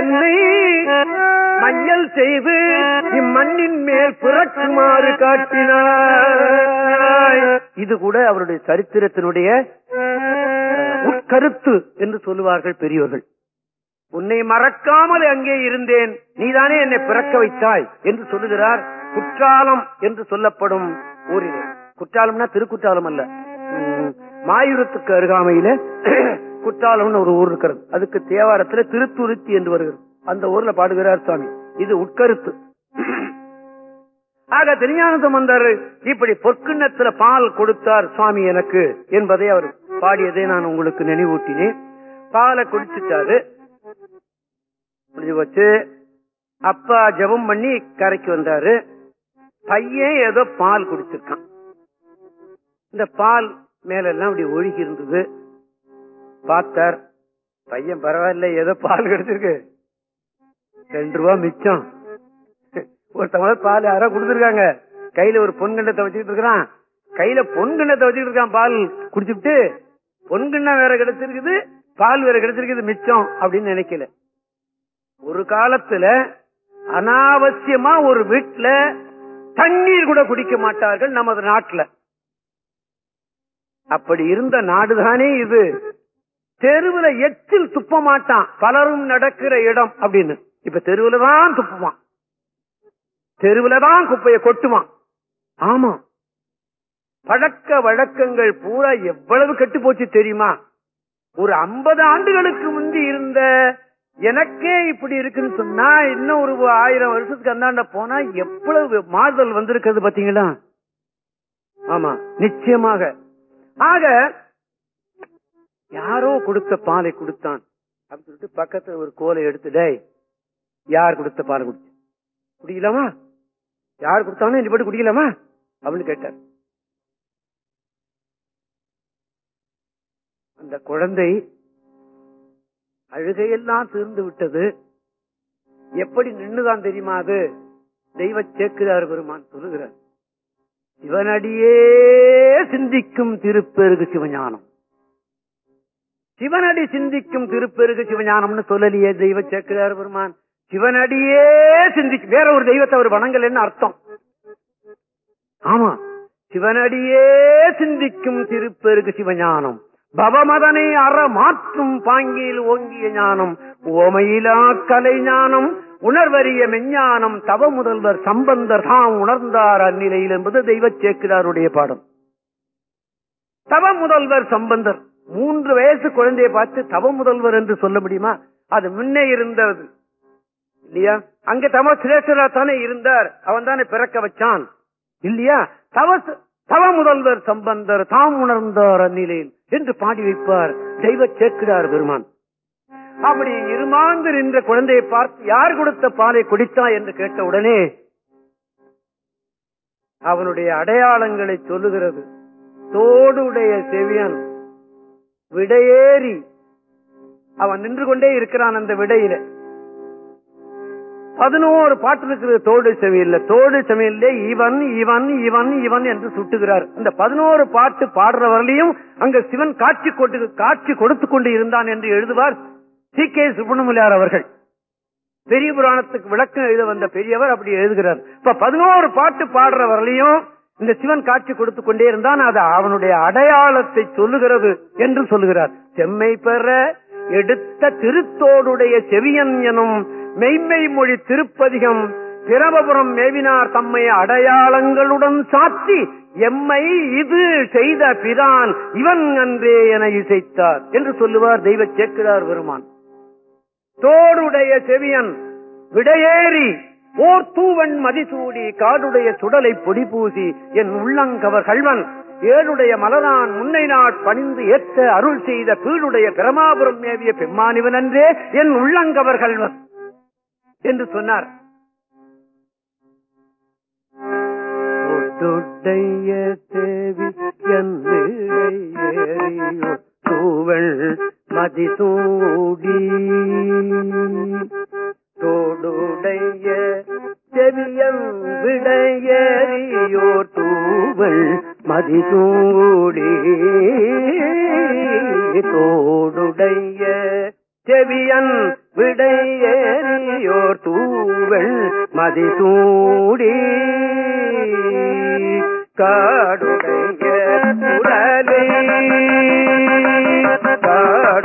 என்னை மஞ்சள் செய்து இம்மண்ணின் மேல் புரட்டுமாறு காட்டினாய். இது கூட அவருடைய சரித்திரத்தினுடைய உட்கருத்து என்று சொல்லுவார்கள் பெரியோர்கள். உன்னை மறக்காமல் அங்கே இருந்தேன். நீதானே என்னை பிறக்க வைத்தாய் என்று சொல்லுகிறார். குற்றாலம் என்று சொல்லப்படும் ஊரிலே. குற்றாலம்னா திருக்குற்றாலம் அல்ல. மாயூரத்துக்கு அருகாமையில குற்றாலம்னு ஒரு ஊர் இருக்கிறது. அதுக்கு தேவாரத்துல திருத்துருத்தி என்று வருகிறது. அந்த ஊர்ல பாடுகிறார் சுவாமி. இது உட்கருத்து. ஆக திருஞான சம்பந்தர் இப்படி பொற்கிண்ணத்துல பால் கொடுத்தார் சுவாமி எனக்கு என்பதை அவர் பாடியதை நான் உங்களுக்கு நினைவூட்டினேன். பாலை குடிச்சிட்டாரு. முடிஞ்சு போச்சு அப்பா ஜெபம் பண்ணி கரைக்கு வந்தாரு. பையன் ஏதோ பால் குடிச்சிருக்கான். இந்த பால் மேல எல்லாம் இப்படி ஒழுகி இருந்தது. பார்த்தார். பையன் பரவாயில்ல ஏதோ பால் கிடைச்சிருக்கு. ரெண்டு ரூபா மிச்சம். ஒரு தமிழர் பால் யாரோ குடுத்திருக்காங்க. கையில ஒரு பொன்கண்டத்தை வச்சுக்கிட்டு இருக்கிறான். கையில பொன்கண்டத்தை வச்சுக்கிட்டு இருக்கான் பால் குடிச்சுட்டு பொன்கிண்ணம் வேற கிடைச்சிருக்குது பால் வேற கிடைச்சிருக்குது மிச்சம் அப்படின்னு நினைக்கல. ஒரு காலத்துல அனாவசியமா ஒரு வீட்டுல தண்ணீர் கூட குடிக்க மாட்டார்கள் நமது நாட்டுல. அப்படி இருந்த நாடுதானே இது. தெருவுல எச்சில் துப்ப மாட்டான் பலரும் நடக்கிற இடம் அப்படின்னு. இப்ப தெருவுல தான் துப்புவான். தெருவுல தான் குப்பையை கொட்டுவான். ஆமா. பழக்க வழக்கங்கள் பூரா எவ்வளவு கெட்டு போச்சு தெரியுமா? ஒரு ஐம்பது ஆண்டுகளுக்கு முந்தி இருந்த எனக்கே இப்படி இருக்குன்னு சொன்னா இன்னும் ஒரு ஆயிரம் வருஷத்துக்கு அந்தாண்ட போனா எவ்வளவு மாறுதல் வந்திருக்கிறது பாத்தீங்களா? ஆமா நிச்சயமாக. ஆக யாரோ கொடுத்த பாலை கொடுத்தான். அப்படின்னு சொல்லிட்டு பக்கத்துல ஒரு கோலை எடுத்து டேய் யார் கொடுத்த பாலை குடிச்சு? குடிக்கலாமா? யார் கொடுத்தாலும் இந்த போட்டு குடிக்கலாமா? அப்படின்னு கேட்டார். அந்த குழந்தை அழுகையெல்லாம் தீர்ந்து விட்டது. எப்படி நின்னுதான் தெரியுமா அது? தெய்வ சேக்குதார் பெருமான் சொல்லுகிறார் சிவனடியே சிந்திக்கும் திருப்பெருகு சிவஞானம். சிவனடி சிந்திக்கும் திருப்பெருகு சிவஞானம்னு சொல்லலையே தெய்வ சேக்குதார் பெருமான். சிவனடியே சிந்திச்சு வேற ஒரு தெய்வத்தை அவர் வணங்கலன்னு அர்த்தம். ஆமா சிவனடியே சிந்திக்கும் திருப்பெருகு சிவஞானம். பவமதனை அற மாற்றும் பாங்கில் ஓங்கிய ஞானம். ஓமையிலா கலை ஞானம் உணர்வறிய மெஞ்ஞானம் தவ முதல்வர் சம்பந்தர் தாம் உணர்ந்தார் அந்நிலையில் என்பது தெய்வ சேக்கிராருடைய பாடம். தவ முதல்வர் சம்பந்தர் மூன்று வயசு குழந்தையை பார்த்து தவ முதல்வர் என்று சொல்ல முடியுமா? அது முன்னே இருந்தது. இல்லையா? அங்க தம சிரேஷ்டரா தானே இருந்தார். அவன் தானே பிறக்க வச்சான். இல்லையா? தவ தவ முதல்வர் சம்பந்தர் தாம் உணர்ந்தார் அந்நிலையில் என்று பாடி வைப்பார். தெய்வ சேர்க்கிறார் பெருமான். அப்படி இருமாந்து நின்ற குழந்தையை பார்த்து யார் கொடுத்த பாலை குடித்தா என்று கேட்ட உடனே அவனுடைய அடையாளங்களை சொல்லுகிறது. தோடுடைய செவியன். விடையேறி அவன் நின்று கொண்டே இருக்கிறான் அந்த விடையில. பதினோரு பாட்டு இருக்கிறது தோடு செவியில்ல தோடு செவியில்ல இவன் இவன் இவன் இவன் என்று சுட்டுகிறார். இந்த பதினோரு பாட்டு பாடுறவர்களையும் அங்க சிவன் காட்சி கொட்டு காட்சி கொடுத்து கொண்டு இருந்தான் என்று எழுதுவார் சி. கே. சுப்பிரமணியார் அவர்கள். பெரிய புராணத்துக்கு விளக்கம் எழுத வந்த பெரியவர் அப்படி எழுதுகிறார். இப்ப பதினோரு பாட்டு பாடுறவர்களையும் இந்த சிவன் காட்சி கொடுத்து கொண்டே இருந்தான் அது அவனுடைய அடையாளத்தை சொல்லுகிறது என்று சொல்லுகிறார். செம்மை பெற எடுத்த திருத்தோடுடைய செவியன் எனும் மெய்மை மொழி திருப்பதிகம் பிரபபுரம் மேவினார் தம்மை அடையாளங்களுடன் சாத்தி எம்மை இது செய்த பிரான் இவன் அன்றே என இசைத்தார் என்று சொல்லுவார் தெய்வ கேட்கிறார் பெருமான். தோடுடைய செவியன் விடையேறி ஓர் தூவன் மதிசூடி காடுடைய சுடலை பொடி பூசி என் உள்ளங்கவர் கல்வன் ஏழுடைய மலரான் முன்னை நாட் பணிந்து ஏற்ற அருள் செய்த பீழுடைய பிரமாபுரம் மேவிய பெம்மானிவன் என்றே என் உள்ளங்கவர் கல்வன் என்று சொன்னார். தொடைய தேவி தூவள் மதிசூடி தோடுடைய செவியம் விடையறியோர் தூவல் மதிதூடி. தோடுடைய செவியன் விடையறியோர் தூவல் மதிதூடி. காடுடைய உடலை காடு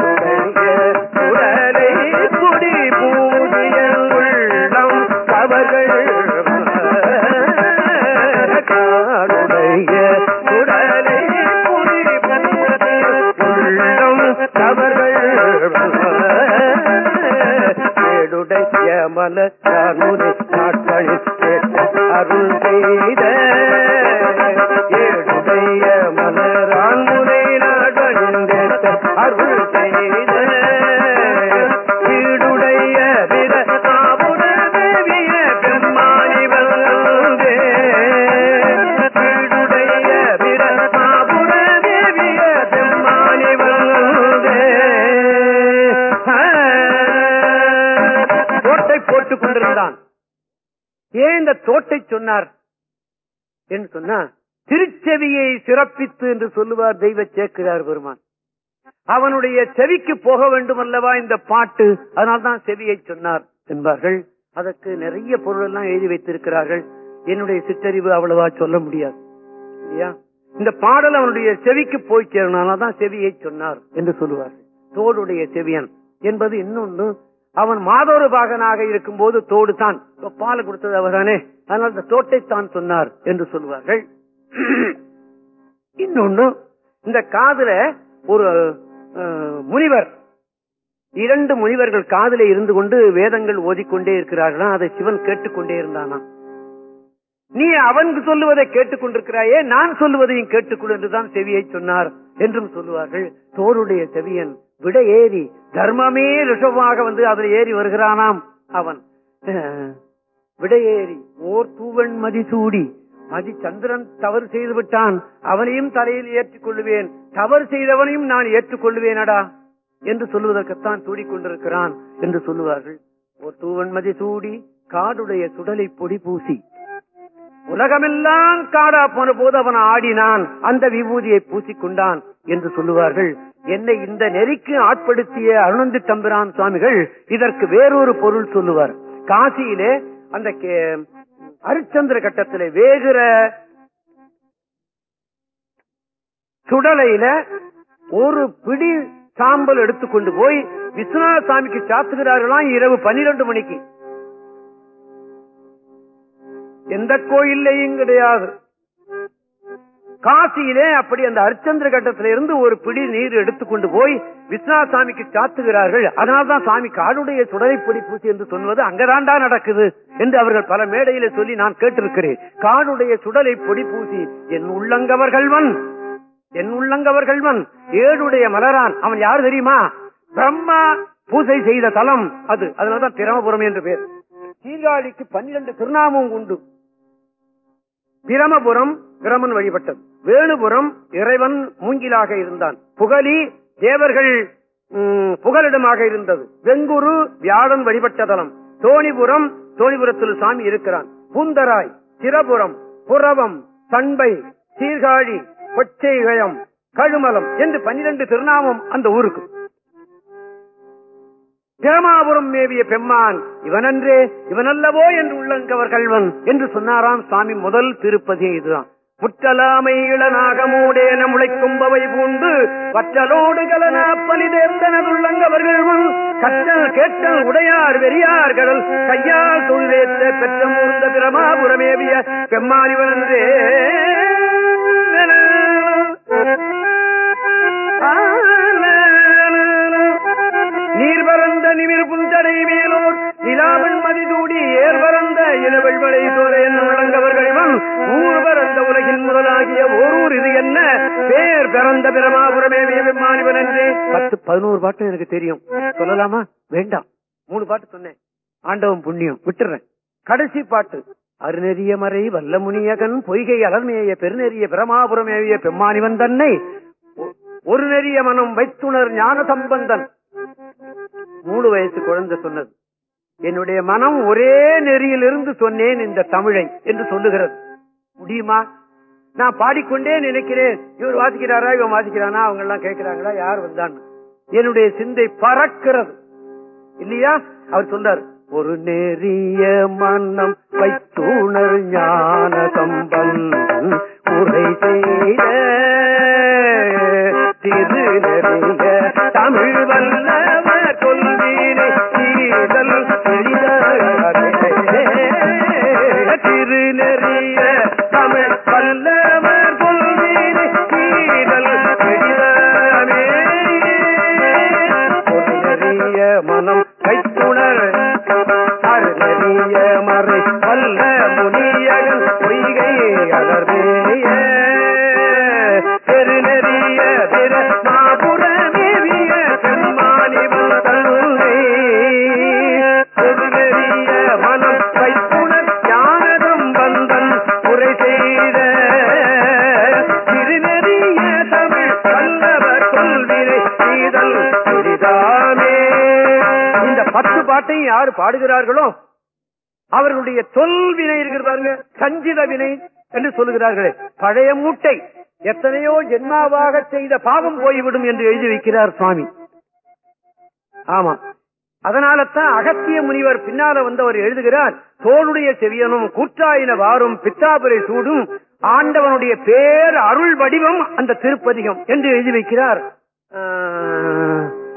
சொன்னார் என்று சொன்னா திருச்செவியை சிறப்பித்து என்று சொல்லுவார் தெய்வ சேக்கிரார் பெருமான். அவனுடைய செவிக்கு போக வேண்டும் அல்லவா இந்த பாட்டு? அதனால்தான் செவியை சொன்னார் என்பார்கள். அதற்கு நிறைய பொருள் எல்லாம் எழுதி வைத்திருக்கிறார்கள். என்னுடைய சிற்றறிவு அவ்வளவா சொல்ல முடியாது. இந்த பாடல் அவனுடைய செவிக்கு போய் சேரனால்தான் செவியை சொன்னார் என்று சொல்லுவார்கள். தோடுடைய செவியன் என்பது இன்னொன்னு அவன் மாதோரு பாகனாக இருக்கும் போது தோடு தான். பால் கொடுத்தது அவர்தானே? அதனால் இந்த தோட்டை தான் சொன்னார் என்று சொல்லுவார்கள் இன்னொன்னு இந்த காதுல ஒரு முனிவர் இரண்டு முனிவர்கள் காதல இருந்து கொண்டு வேதங்கள் ஓதிக்கொண்டே இருக்கிறார்களா அதை சிவன் கேட்டுக்கொண்டே இருந்தானா நீ அவனுக்கு சொல்லுவதை கேட்டுக்கொண்டிருக்கிறாயே நான் சொல்லுவதையும் கேட்டுக்கொள் என்றுதான் செவியை சொன்னார் என்றும் சொல்லுவார்கள். தோருடைய செவியன் விட ஏறி தர்மமே ரிஷவாக வந்து அதில் ஏறி வருகிறானாம் அவன். விடையேறி ஓர் தூவன் மதிசூடி மதி சந்திரன் தவறு செய்து விட்டான் அவனையும் தலையில் ஏற்றுக் கொள்ளுவேன் தவறு செய்தவனையும் நான் ஏற்றுக் கொள்ளுவேனடா என்று சொல்லுவதற்குத்தான் சூடிக்கொண்டிருக்கிறான் என்று சொல்லுவார்கள். ஓர் தூவன் மதி சூடி காடுடைய சுடலை பொடி பூசி உலகமெல்லாம் காடா போன போது அவன் ஆடினான் அந்த விபூதியை பூசிக்கொண்டான் என்று சொல்லுவார்கள். என்னை இந்த நெறிக்கு ஆட்படுத்திய அருணந்தி தம்பிரான் சுவாமிகள் இதற்கு வேறொரு பொருள் சொல்லுவார். காசியிலே அந்த கே- அரிச்சந்திர கட்டத்தில் வேகிற சுடலையில ஒரு பிடி சாம்பல் எடுத்துக்கொண்டு போய் விஸ்வநாத சாமிக்கு சாத்துகிறார்களாம் இரவு பன்னிரண்டு மணிக்கு. எந்த கோயில்லையும் கிடையாது. காசியிலே அப்படி அந்த அரிச்சந்திர கட்டத்திலிருந்து ஒரு பிடி நீர் எடுத்துக்கொண்டு போய் விஸ்வநாத சாமிக்கு சாத்துகிறார்கள். அதனால்தான் சாமி காடுடைய சுடலைப்பொடி பூசி என்று சொல்வது அங்கதான்டா நடக்குது என்று அவர்கள் பல மேடையில சொல்லி நான் கேட்டிருக்கிறேன். காடுடைய சுடலை பொடி பூசி என் உள்ளங்கவர்கள்வன் என் உள்ளங்கவர்கள்வன் ஏழுடைய மலரான். அவன் யாரு தெரியுமா? பிரம்மா பூசை செய்த தலம் அது. அதனாலதான் திரமபுரம் என்று பேர். சீர்காழிக்கு பன்னிரண்டு திருநாமம் உண்டு. பிரமபுரம் பிரமன் வழிபட்டது. வேணுபுரம் இறைவன் மூங்கிலாக இருந்தான். புகழி தேவர்கள் புகலிடமாக இருந்தது. வெங்குரு வியாழன் வழிபட்ட தலம். தோணிபுரம் தோணிபுரத்தில் சாமி இருக்கிறான். புந்தராய் சிரபுரம் புறவம் சண்பை சீர்காழி கொச்சைகயம் கழுமலம் என்று பன்னிரண்டு திருநாமம் அந்த ஊருக்கு. பிரமாபுரம் மேவிய பெம்மான் இவனன்றே இவனல்லவோ என்று உள்ளங்கவர் கல்வன் என்று சொன்னாராம் சாமி முதல் திருப்பதி இதுதான். முற்றலாமை இளநாகமூடேன முளைக்கும்பவை பூண்டு வற்றலோடு கலனாப்பலி தேர்ந்தனதுள்ளங்கவர்கள் கற்றல் கேட்டல் உடையார் வெறியார் கடல் கையால் தொழிலேற்ற பெற்ற மூர்ந்த பிரமாபுரமேவிய பெம்மாறிவனன்றே நீர் பரந்த நிமிர் புந்தடை மேலோர் நிலாவன் மதிதூடி ஏர் பரந்த இளவெள்வளை சோரையன் உள்ளங்கவர்களிவன் ஊர் உலகின் ஓரூர் இது என்ன? பேர் பிறந்த பிரமாபுரமே விமானிவன் என்று. பத்து பதினோரு பாட்டும் எனக்கு தெரியும். சொல்லலாமா? வேண்டாம். மூணு பாட்டு சொன்னேன். ஆண்டவன் புண்ணியம். விட்டுறேன். கடைசி பாட்டு. அருநெறிய மறை வல்லமுனியகன் பொய்கை அலர்மேய பெருநெறிய பிரமாபுரமேவிய பெம்மானிவன் தன்னை. ஒரு நெறிய மனம் வைத்துணர் ஞான சம்பந்தன். மூணு வயசு குழந்தை சொன்னது. என்னுடைய மனம் ஒரே நெறியிலிருந்து சொன்னேன் இந்த தமிழை என்று சொல்லுகிறது. முடியுமா? நான் பாடிக்கொண்டே நினைக்கிறேன். இவர் வாசிக்கிறாரா இவன் வாசிக்கிறானா அவங்க எல்லாம் கேட்கிறாங்களா யார் வந்தான்? என்னுடைய சிந்தை பறக்கிறது. இல்லையா? அவர் சொன்னார் ஒரு நெறிய மன்னம் வைத்துணர் ஞான சம்பந்தன் உரை செய்த திரு நெறிய தமிழ் வல்ல அருளறிய மறை அல்ல முனியகன் பொய்கை அலர்வேய பெருநெறிய பிற மாபுரமேவிய பெம்மானிவன் தன்னை பொருளறிய மனம் கைத்துணர் ஞானதம் வந்தன் உரை செய்த. திருநெறிய தமிழ் வல்லவர் கொள்வினை செய்தல் புரிதாமே இந்த பத்து பாட்டையும் யார் பாடுகிறார்களோ அவர்களுடைய தொல்வினை இருக்கிற பாருங்க சஞ்சித வினை என்று சொல்லுகிறார்களே. பழைய மூட்டை எத்தனையோ ஜென்மாவாக செய்த பாவம் போய்விடும் என்று எழுதி வைக்கிறார் சுவாமி. ஆமா. அதனால தான் அகத்திய முனிவர் பின்னால வந்தவர் எழுதுகிறார் தோளுடைய செவியனும் கூற்றாயின வாரும் பித்தாபுரை சூடும் ஆண்டவனுடைய பேர் அருள் வடிவம் அந்த திருப்பதிகம் என்று எழுதி வைக்கிறார்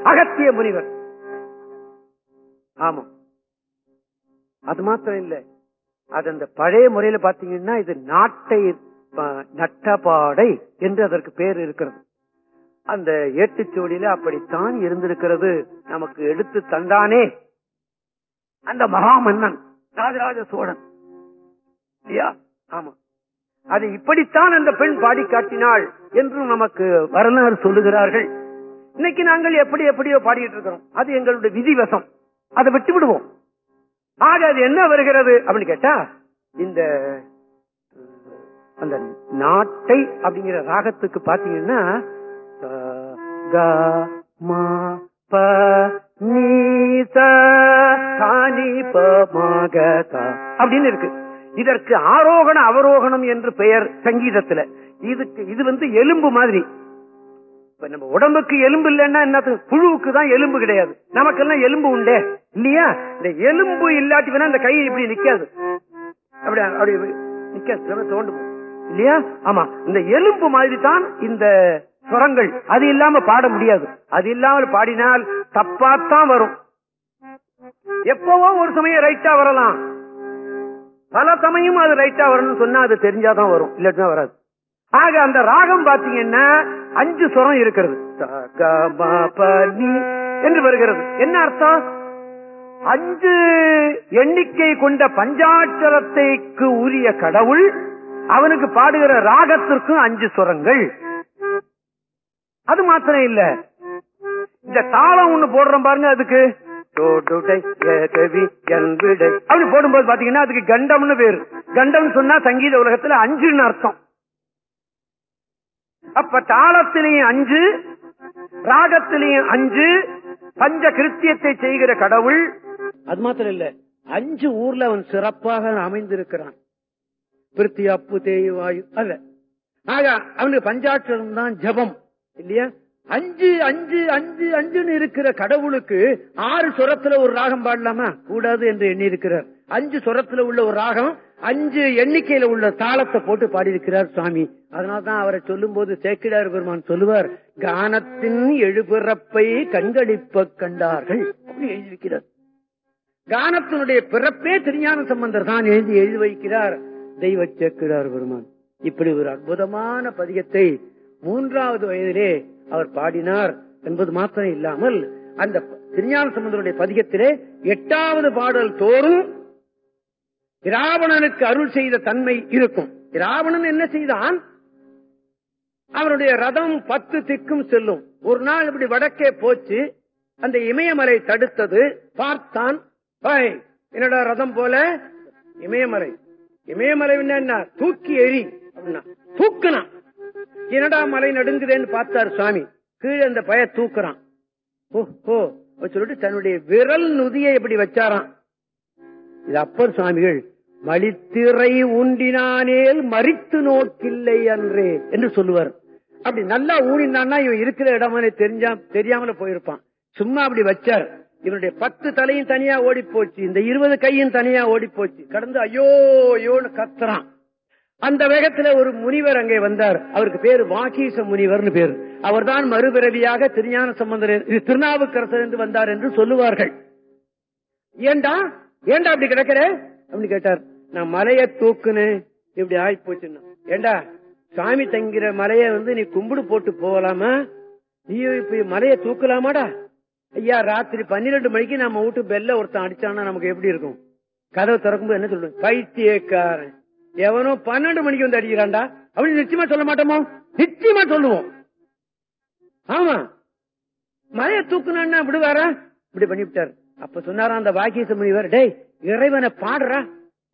அகத்திய முனிவர். ஆமா. அது மாத்திரம் இல்ல அது அந்த பழைய முறையில பாத்தீங்கன்னா இது நாட்டை நட்டபாடை என்று அதற்கு பேர் இருக்கிறது. அந்த ஏட்டுச்சோடியில அப்படித்தான் இருந்திருக்கிறது. நமக்கு எடுத்து தந்தானே. அந்த மகாமன்னன் ராஜராஜ சோழன். இல்லையா? ஆமா. அது இப்படித்தான் அந்த பெண் பாடி காட்டினாள் என்றும் நமக்கு வரலாறு சொல்லுகிறார்கள். இன்னைக்கு நாங்கள் எப்படி எப்படியோ பாடிட்டு இருக்கிறோம். அது எங்களுடைய விதிவசம். அதை விட்டு விடுவோம் ஆக அது என்ன வருகிறது அப்படின்னு கேட்டா இந்த அந்த நாட்டை அப்படிங்கிற ராகத்துக்கு பாத்தீங்கன்னா க, ப, நீ, அப்படின்னு இருக்கு. இதற்கு ஆரோகண அவரோகணம் என்று பெயர் சங்கீதத்துல. இதுக்கு இது வந்து எலும்பு மாதிரி. இப்ப நம்ம உடம்புக்கு எலும்பு இல்லைன்னா என்னது? புழுவுக்கு தான் எலும்பு கிடையாது. நமக்கெல்லாம் எலும்பு உண்டே. இல்லையா? இந்த எலும்பு இல்லாட்டி வேணா இந்த கை இப்படி நிக்காது. அப்படி அப்படி நிக்காது. தோண்டு இல்லையா? ஆமா. இந்த எலும்பு மாதிரி தான் இந்த சுரங்கள் அது இல்லாம பாட முடியாது. அது இல்லாமல் பாடினால் தப்பாத்தான் வரும். எப்பவும் ஒரு சமயம் ரைட்டா வரலாம். பல சமயம் அது ரைட்டா வரணும்னு சொன்னா அது தெரிஞ்சாதான் வரும். இல்லாட்டினா வராது. ஆக அந்த ராகம் பாத்தீங்கன்னா அஞ்சு சுரம் இருக்கிறது. என்று வருகிறது. என்ன அர்த்தம்? அஞ்சு எண்ணிக்கை கொண்ட பஞ்சாட்சரத்தைக்கு உரிய கடவுள் அவனுக்கு பாடுகிற ராகத்திற்கும் அஞ்சு சுரங்கள். அது மாத்திரம் இல்ல. இந்த தாளம் ஒண்ணு போடுறோம் பாருங்க அதுக்கு. அப்படி போடும்போது பாத்தீங்கன்னா அதுக்கு கண்டம்னு பேரு. கண்டம் சொன்னா சங்கீத உலகத்துல அஞ்சுன்னு அர்த்தம். அப்ப தாளத்திலையும் அஞ்சு ராகத்திலையும் அஞ்சு பஞ்ச கிருத்தியத்தை செய்கிற கடவுள் அது மாத்திரம் இல்ல அஞ்சு ஊர்ல அவன் சிறப்பாக அமைந்திருக்கிறான். பிருத்தி அப்பு தேய்வாயு அல்ல. ஆக அவனுக்கு பஞ்சாட்சரம் தான் ஜபம் இல்லையா? அஞ்சு அஞ்சு அஞ்சு அஞ்சுன்னு இருக்கிற கடவுளுக்கு ஆறு சுரத்துல ஒரு ராகம் பாடலாமா? கூடாது என்று எண்ணி இருக்கிறார் அஞ்சு சுரத்துல உள்ள ஒரு ராகம் அஞ்சு எண்ணிக்கையில உள்ள தாளத்தை போட்டு பாடியிருக்கிறார் சுவாமி. அதனால்தான் அவரை சொல்லும் போது சேக்கிடார் பெருமான் சொல்லுவார் கானத்தின் எழுபிறப்பை கண்களிப்ப கண்டார்கள். எழுதியிருக்கிறார். கானத்தினுடைய பிறப்பே திருஞான சம்பந்தர் தான் எழுதி எழுதி வைக்கிறார். தெய்வ சேர்க்கிறார் பெருமான். இப்படி ஒரு அற்புதமான பதிகத்தை மூன்றாவது வயதிலே அவர் பாடினார் என்பது மாத்திரம் இல்லாமல் அந்த திருஞான சம்பந்தருடைய பதிகத்திலே எட்டாவது பாடல் தோறும் இராவணனுக்கு அருள் செய்த தன்மை இருக்கும். இராவணன் என்ன செய்தான்? அவனுடைய ரதம் பத்து திக்கும் செல்லும். ஒரு நாள் இப்படி வடக்கே போச்சு. அந்த இமயமலை தடுத்தது. பார்த்தான் பாய் என்னடா ரதம் போல? இமயமலை. இமயமலை என்ன தூக்கி எரி அப்படின்னா. தூக்குனா. என்னடா மலை நடுங்குதேன்னு பார்த்தார் சுவாமி. கீழே அந்த பய தூக்குறான். ஓ ஓ சொல்லிட்டு தன்னுடைய விரல் நுதியை எப்படி வச்சாராம்? இது அப்பர் சுவாமிகள் மலித்திரை ஊண்டினானேல் மறித்து நோக்கில்லை அன்றே என்று சொல்லுவார். அப்படி நல்லா ஊனினான்னா இவன் இருக்கிற இடமே தெரிஞ்சா தெரியாமல போயிருப்பான். சும்மா அப்படி வச்சார். இவனுடைய பத்து தலையும் தனியா ஓடி போச்சு இந்த இருபது கையும் தனியா ஓடி போச்சு கடந்து ஐயோ ஐயோன்னு கத்துறான். அந்த வேகத்துல ஒரு முனிவர் அங்கே வந்தார். அவருக்கு பேரு வாகீச முனிவர்னு பேரு. அவர்தான் மறுபிறவியாக திருஞான சம்பந்தர் இது திருநாவுக்கரசர் என்று வந்தார் என்று சொல்லுவார்கள். ஏண்டா? ஏண்டா அப்படி கிடக்கிற? அப்படின்னு கேட்டார். நான் மலையை தூக்குன்னு. இப்படி ஆகி போச்சுன்னா ஏண்டா? சாமி தங்கிற மலையை வந்து நீ கும்பிடு போட்டு போகலாமா? நீ இப்ப மலையை தூக்கலாமாடா? ஐயா ராத்திரி பன்னிரெண்டு மணிக்கு நம்ம வீட்டு பெல்ல ஒருத்தன் அடிச்சானா நமக்கு எப்படி இருக்கும்? கதவை திறக்கும்போது என்ன சொல்லுவேன் பைத்தியக்காரன். எவனோ பன்னெண்டு மணிக்கு வந்து அடிக்கிறான்டா. அப்படின்னு நிச்சயமா சொல்ல மாட்டோமோ? நிச்சயமா சொல்லுவோம். ஆமா. மழைய தூக்குனா விடுவாரா? இப்படி பண்ணிவிட்டாரு. அப்ப சொன்னாரா அந்த வாக்கிய முனிவர் டேய் இறைவனை பாடுறா.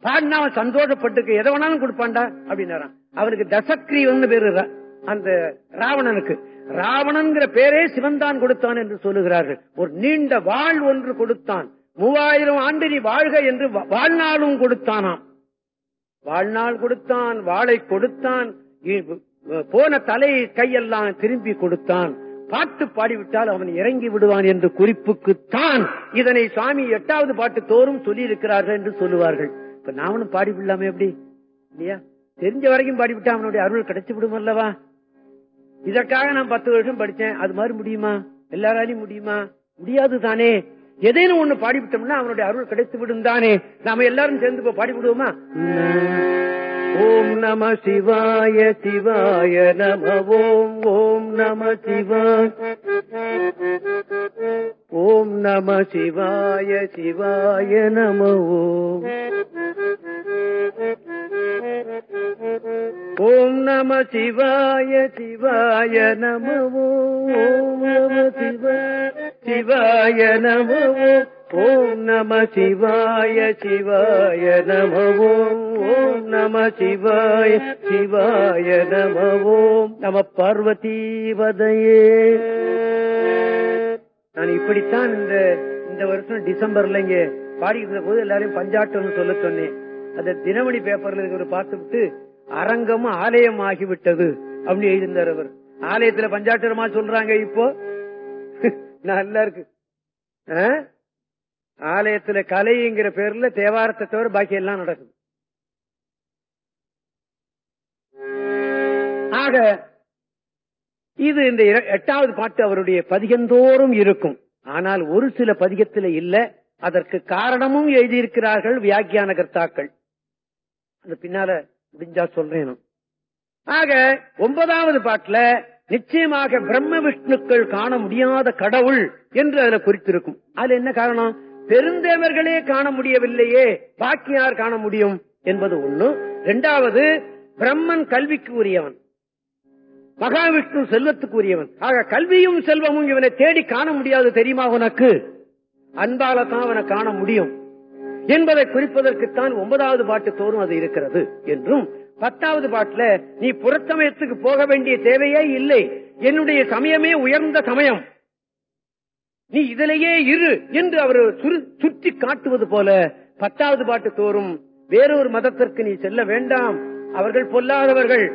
பாடினா அவன் சந்தோஷப்பட்டுக்கு. எதை வேணாலும் கொடுப்பான்டா. அப்படின்னாரான் அவனுக்கு தசக்ரீவன் பேரு அந்த ராவணனுக்கு. ராவணன்கிற பேரே சிவன்தான் கொடுத்தான் என்று சொல்லுகிறார்கள். ஒரு நீண்ட வாழ் ஒன்று கொடுத்தான். மூவாயிரம் ஆண்டு நீ வாழ்க என்று வாழ்நாளும் கொடுத்தானாம். வாழ்நாள் கொடுத்தான் வாழை கொடுத்தான் போன தலை கையெல்லாம் திரும்பி கொடுத்தான். பாட்டு பாடிவிட்டால் அவன் இறங்கி விடுவான் என்று குறிப்புக்குத்தான் இதனை சுவாமி எட்டாவது பாட்டு தோறும் சொல்லி இருக்கிறார்கள் என்று சொல்லுவார்கள். இப்ப நாமளும் பாடி விடலாமே எப்படி? இல்லையா? தெரிஞ்ச வரைக்கும் பாடிவிட்டா அவனுடைய அருள் கிடைச்சு விடும் அல்லவா? இதற்காக நான் பத்து வருஷம் படிச்சேன் அது மாதிரி முடியுமா? எல்லாராலையும் முடியுமா? முடியாது தானே. எதேனும் ஒண்ணு பாடிவிட்டோம்னா அவனுடைய அருள் கிடைத்து விடும் தானே. நாம எல்லாரும் சேர்ந்து போய் பாடி விடுவோமா ஓம் நம சிவாய சிவாய நம ஓம் ஓம் நம சிவாய. ஓம் நம சிவாய சிவாய நம ஓம் ஓம் நம சிவாய சிவாய நம ஓம் நம சிவாய சிவாய நமவோ. ஓம் நம சிவாய சிவாய நம ஓம் நம சிவாய சிவாய நம ஓம் வதையே நான் இப்படித்தான் இந்த இந்த வருஷம் டிசம்பர்ல இங்க பாடிக்கிற போது எல்லாரையும் பஞ்சாட்டம்னு சொல்ல சொன்னேன். அந்த தினமணி பேப்பர்ல இருக்கிற பார்த்து விட்டு அரங்கம் ஆலயம் ஆகிவிட்டது அப்படின்னு எழுதியிருந்தார் அவர். ஆலயத்துல பஞ்சாட்டரமா சொல்றாங்க இப்போ. நல்லா இருக்கு. ஆலயத்துல கலைங்கிற பேர்ல தேவாரத்தை தவிர பாக்கி எல்லாம் நடக்குது. ஆக இது இந்த எட்டாவது பாட்டு அவருடைய பதிகந்தோறும் இருக்கும். ஆனால் ஒரு சில பதிகத்தில் இல்ல. அதற்கு காரணமும் எழுதியிருக்கிறார்கள் வியாக்கியான கர்த்தாக்கள் அது பின்னால முடிஞ்சா சொல்றேன். நான். ஆக ஒன்பதாவது பாட்டுல நிச்சயமாக பிரம்ம விஷ்ணுக்கள் காண முடியாத கடவுள் என்று அதுல குறித்திருக்கும். அதுல என்ன காரணம்? பெருந்தேவர்களே காண முடியவில்லையே பாக்கி யார் காண முடியும் என்பது ஒண்ணு. இரண்டாவது பிரம்மன் கல்விக்கு உரியவன். மகாவிஷ்ணு செல்வத்துக்கு உரியவன். ஆக கல்வியும் செல்வமும் இவனை தேடி காண முடியாது தெரியுமா உனக்கு? அன்பால தான் அவனை காண முடியும். என்பதை குறிப்பதற்குத்தான் ஒன்பதாவது பாட்டு தோறும் அது இருக்கிறது என்றும் பத்தாவது பாட்டுல நீ புறத்தமயத்துக்கு போக வேண்டிய தேவையே இல்லை. என்னுடைய சமயமே உயர்ந்த சமயம். நீ இதிலேயே இரு என்று அவர் சுற்றி காட்டுவது போல பத்தாவது பாட்டு தோறும் வேறொரு மதத்திற்கு நீ செல்ல வேண்டாம். அவர்கள் பொல்லாதவர்கள்.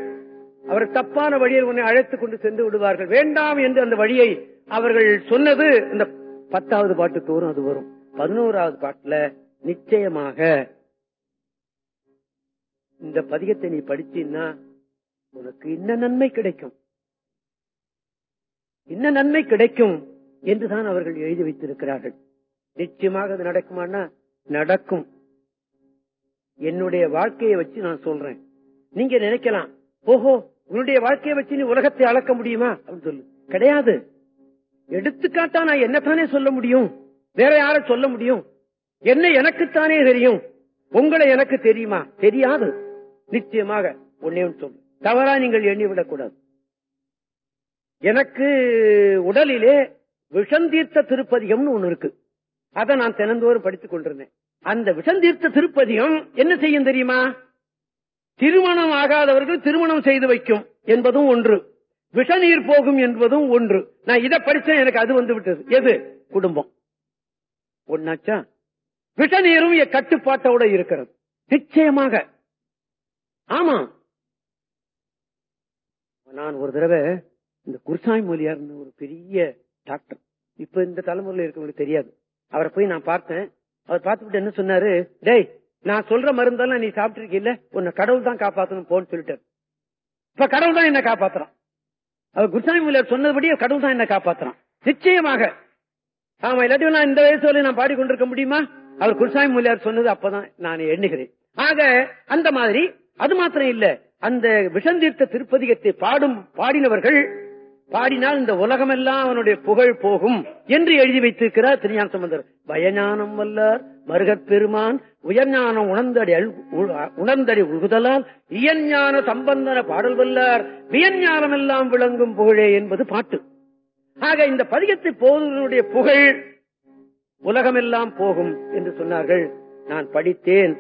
அவர் தப்பான வழியில் உன்னை அழைத்துக் கொண்டு சென்று விடுவார்கள். வேண்டாம் என்று அந்த வழியை அவர்கள் சொன்னது இந்த பத்தாவது பாட்டு தோறும் அது வரும். பதினோராவது பாட்டுல நிச்சயமாக இந்த பதிகத்தை நீ படிச்சீன்னா உனக்கு இன்ன நன்மை கிடைக்கும். இன்ன நன்மை கிடைக்கும் என்றுதான் அவர்கள் எழுதி வைத்திருக்கிறார்கள். நிச்சயமாக அது நடக்குமானா நடக்கும். என்னுடைய வாழ்க்கையை வச்சு நான் சொல்றேன். நீங்க நினைக்கலாம் ஓஹோ உன்னுடைய வாழ்க்கையை வச்சு நீ உலகத்தை அளக்க முடியுமா? அப்படின்னு சொல்லு. கிடையாது. எடுத்துக்காட்டா நான் என்னத்தானே சொல்ல முடியும்? வேற யார சொல்ல முடியும்? என்ன எனக்குத்தானே தெரியும்? உங்களை எனக்கு தெரியுமா? தெரியாது. நிச்சயமாக ஒன்னே சொல்லு. தவறா நீங்கள் எண்ணிவிடக் கூடாது எனக்கு உடலிலே விஷந்தீர்த்த திருப்பதிகம்னு ஒண்ணு இருக்கு. அதை நான் தினந்தோறும் படித்துக் கொண்டிருந்தேன். அந்த விஷந்தீர்த்த திருப்பதிகம் என்ன செய்யும் தெரியுமா? திருமணம் ஆகாதவர்கள் திருமணம் செய்து வைக்கும் என்பதும் ஒன்று. விஷநீர் போகும் என்பதும் ஒன்று. நான் இதை படிச்சேன் எனக்கு அது வந்து விட்டது. எது? குடும்பம். ஒன்னாச்சா பிரிட்டனியரும் கட்டுப்பாட்டோட இருக்கிறது நிச்சயமாக. ஆமா. நான் ஒரு தடவை இந்த குருசாமி மொழியார் ஒரு பெரிய டாக்டர். இப்ப இந்த தலைமுறையில இருக்கவங்களுக்கு தெரியாது. அவரை போய் நான் பார்த்தேன். அவர் பார்த்துட்டு என்ன சொன்னாரு? டேய் நான் சொல்ற மருந்தெல்லாம் நீ சாப்பிட்டிருக்கீல்ல? உன்னை கடவுள் தான் காப்பாத்தணும் போன்னு சொல்லிட்டாரு. இப்ப கடவுள் தான் என்ன காப்பாத்துறான். அவர் குருசாமி மொழியார் சொன்னபடியே கடவுள் தான் என்ன காப்பாத்துறான். நிச்சயமாக. ஆமா இல்லாட்டி நான் இந்த வயசு நான் பாடிக்கொண்டிருக்க முடியுமா? அவர் குருசாமி மொழியார் சொன்னது அப்பதான் நான் எண்ணுகிறேன். ஆக அந்த மாதிரி அது மாத்திரம் இல்ல அந்த விஷந்தீர்த்த திருப்பதிகத்தை பாடும் பாடினவர்கள் பாடினால் இந்த உலகமெல்லாம் அவனுடைய புகழ் போகும் என்று எழுதி வைத்திருக்கிறார் திருஞான சம்பந்தர். பயஞானம் வல்லார் மருகப் பெருமான் உயர்ஞானம் உணர்ந்தடி உணர்ந்தடி உழுதலால் இயஞ்ஞான சம்பந்தன பாடல் வல்லார் வியஞ்ஞானம் எல்லாம் விளங்கும் புகழே என்பது பாட்டு. ஆக இந்த பதிகத்தை போதனுடைய புகழ் உலகமெல்லாம் போகும் என்று சொன்னார்கள். நான் படித்தேன்.